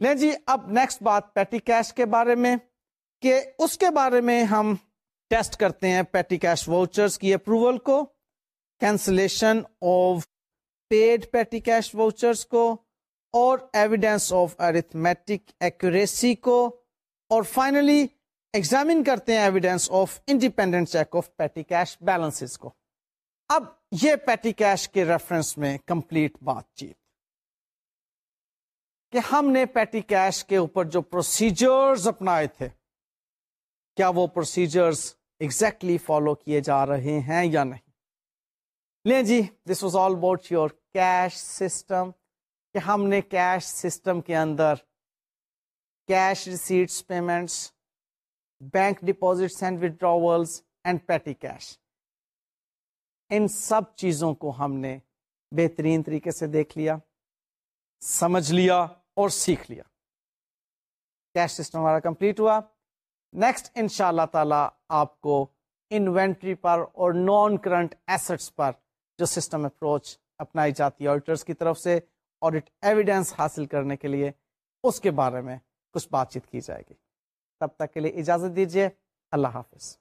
لیں جی اب نیکسٹ بات پیٹی کیش کے بارے میں، کہ اس کے بارے میں ہم ٹیسٹ کرتے ہیں پیٹی کیش واؤچرز کی اپروول کو۔ Cancellation of paid petty cash vouchers کو اور ایویڈینس آف ارتھمیٹک ایکوریسی کو اور فائنلی ایگزامن کرتے ہیں evidence of independent check of petty cash balance کو۔ اب یہ پیٹی کیش کے ریفرنس میں کمپلیٹ بات چیت کہ ہم نے پیٹی کیش کے اوپر جو پروسیجرز اپنائے تھے، کیا وہ پروسیجرز ایگزیکٹلی فالو کیے جا رہے ہیں یا نہیں؟ لیں جی this was all about your cash system کہ ہم نے کیش سسٹم کے اندر cash receipts payments bank deposits and withdrawals and petty cash ان سب چیزوں کو ہم نے بہترین طریقے سے دیکھ لیا، سمجھ لیا اور سیکھ لیا۔ کیش سسٹم ہمارا کمپلیٹ ہوا۔ نیکسٹ ان شاء اللہ تعالی آپ کو انوینٹری پر اور نان کرنٹ ایسٹس پر جو سسٹم اپروچ اپنائی جاتی ہے آڈیٹرس کی طرف سے آڈیٹ ایویڈینس حاصل کرنے کے لیے اس کے بارے میں کچھ بات چیت کی جائے گی۔ تب تک کے لیے اجازت دیجیے اللہ حافظ۔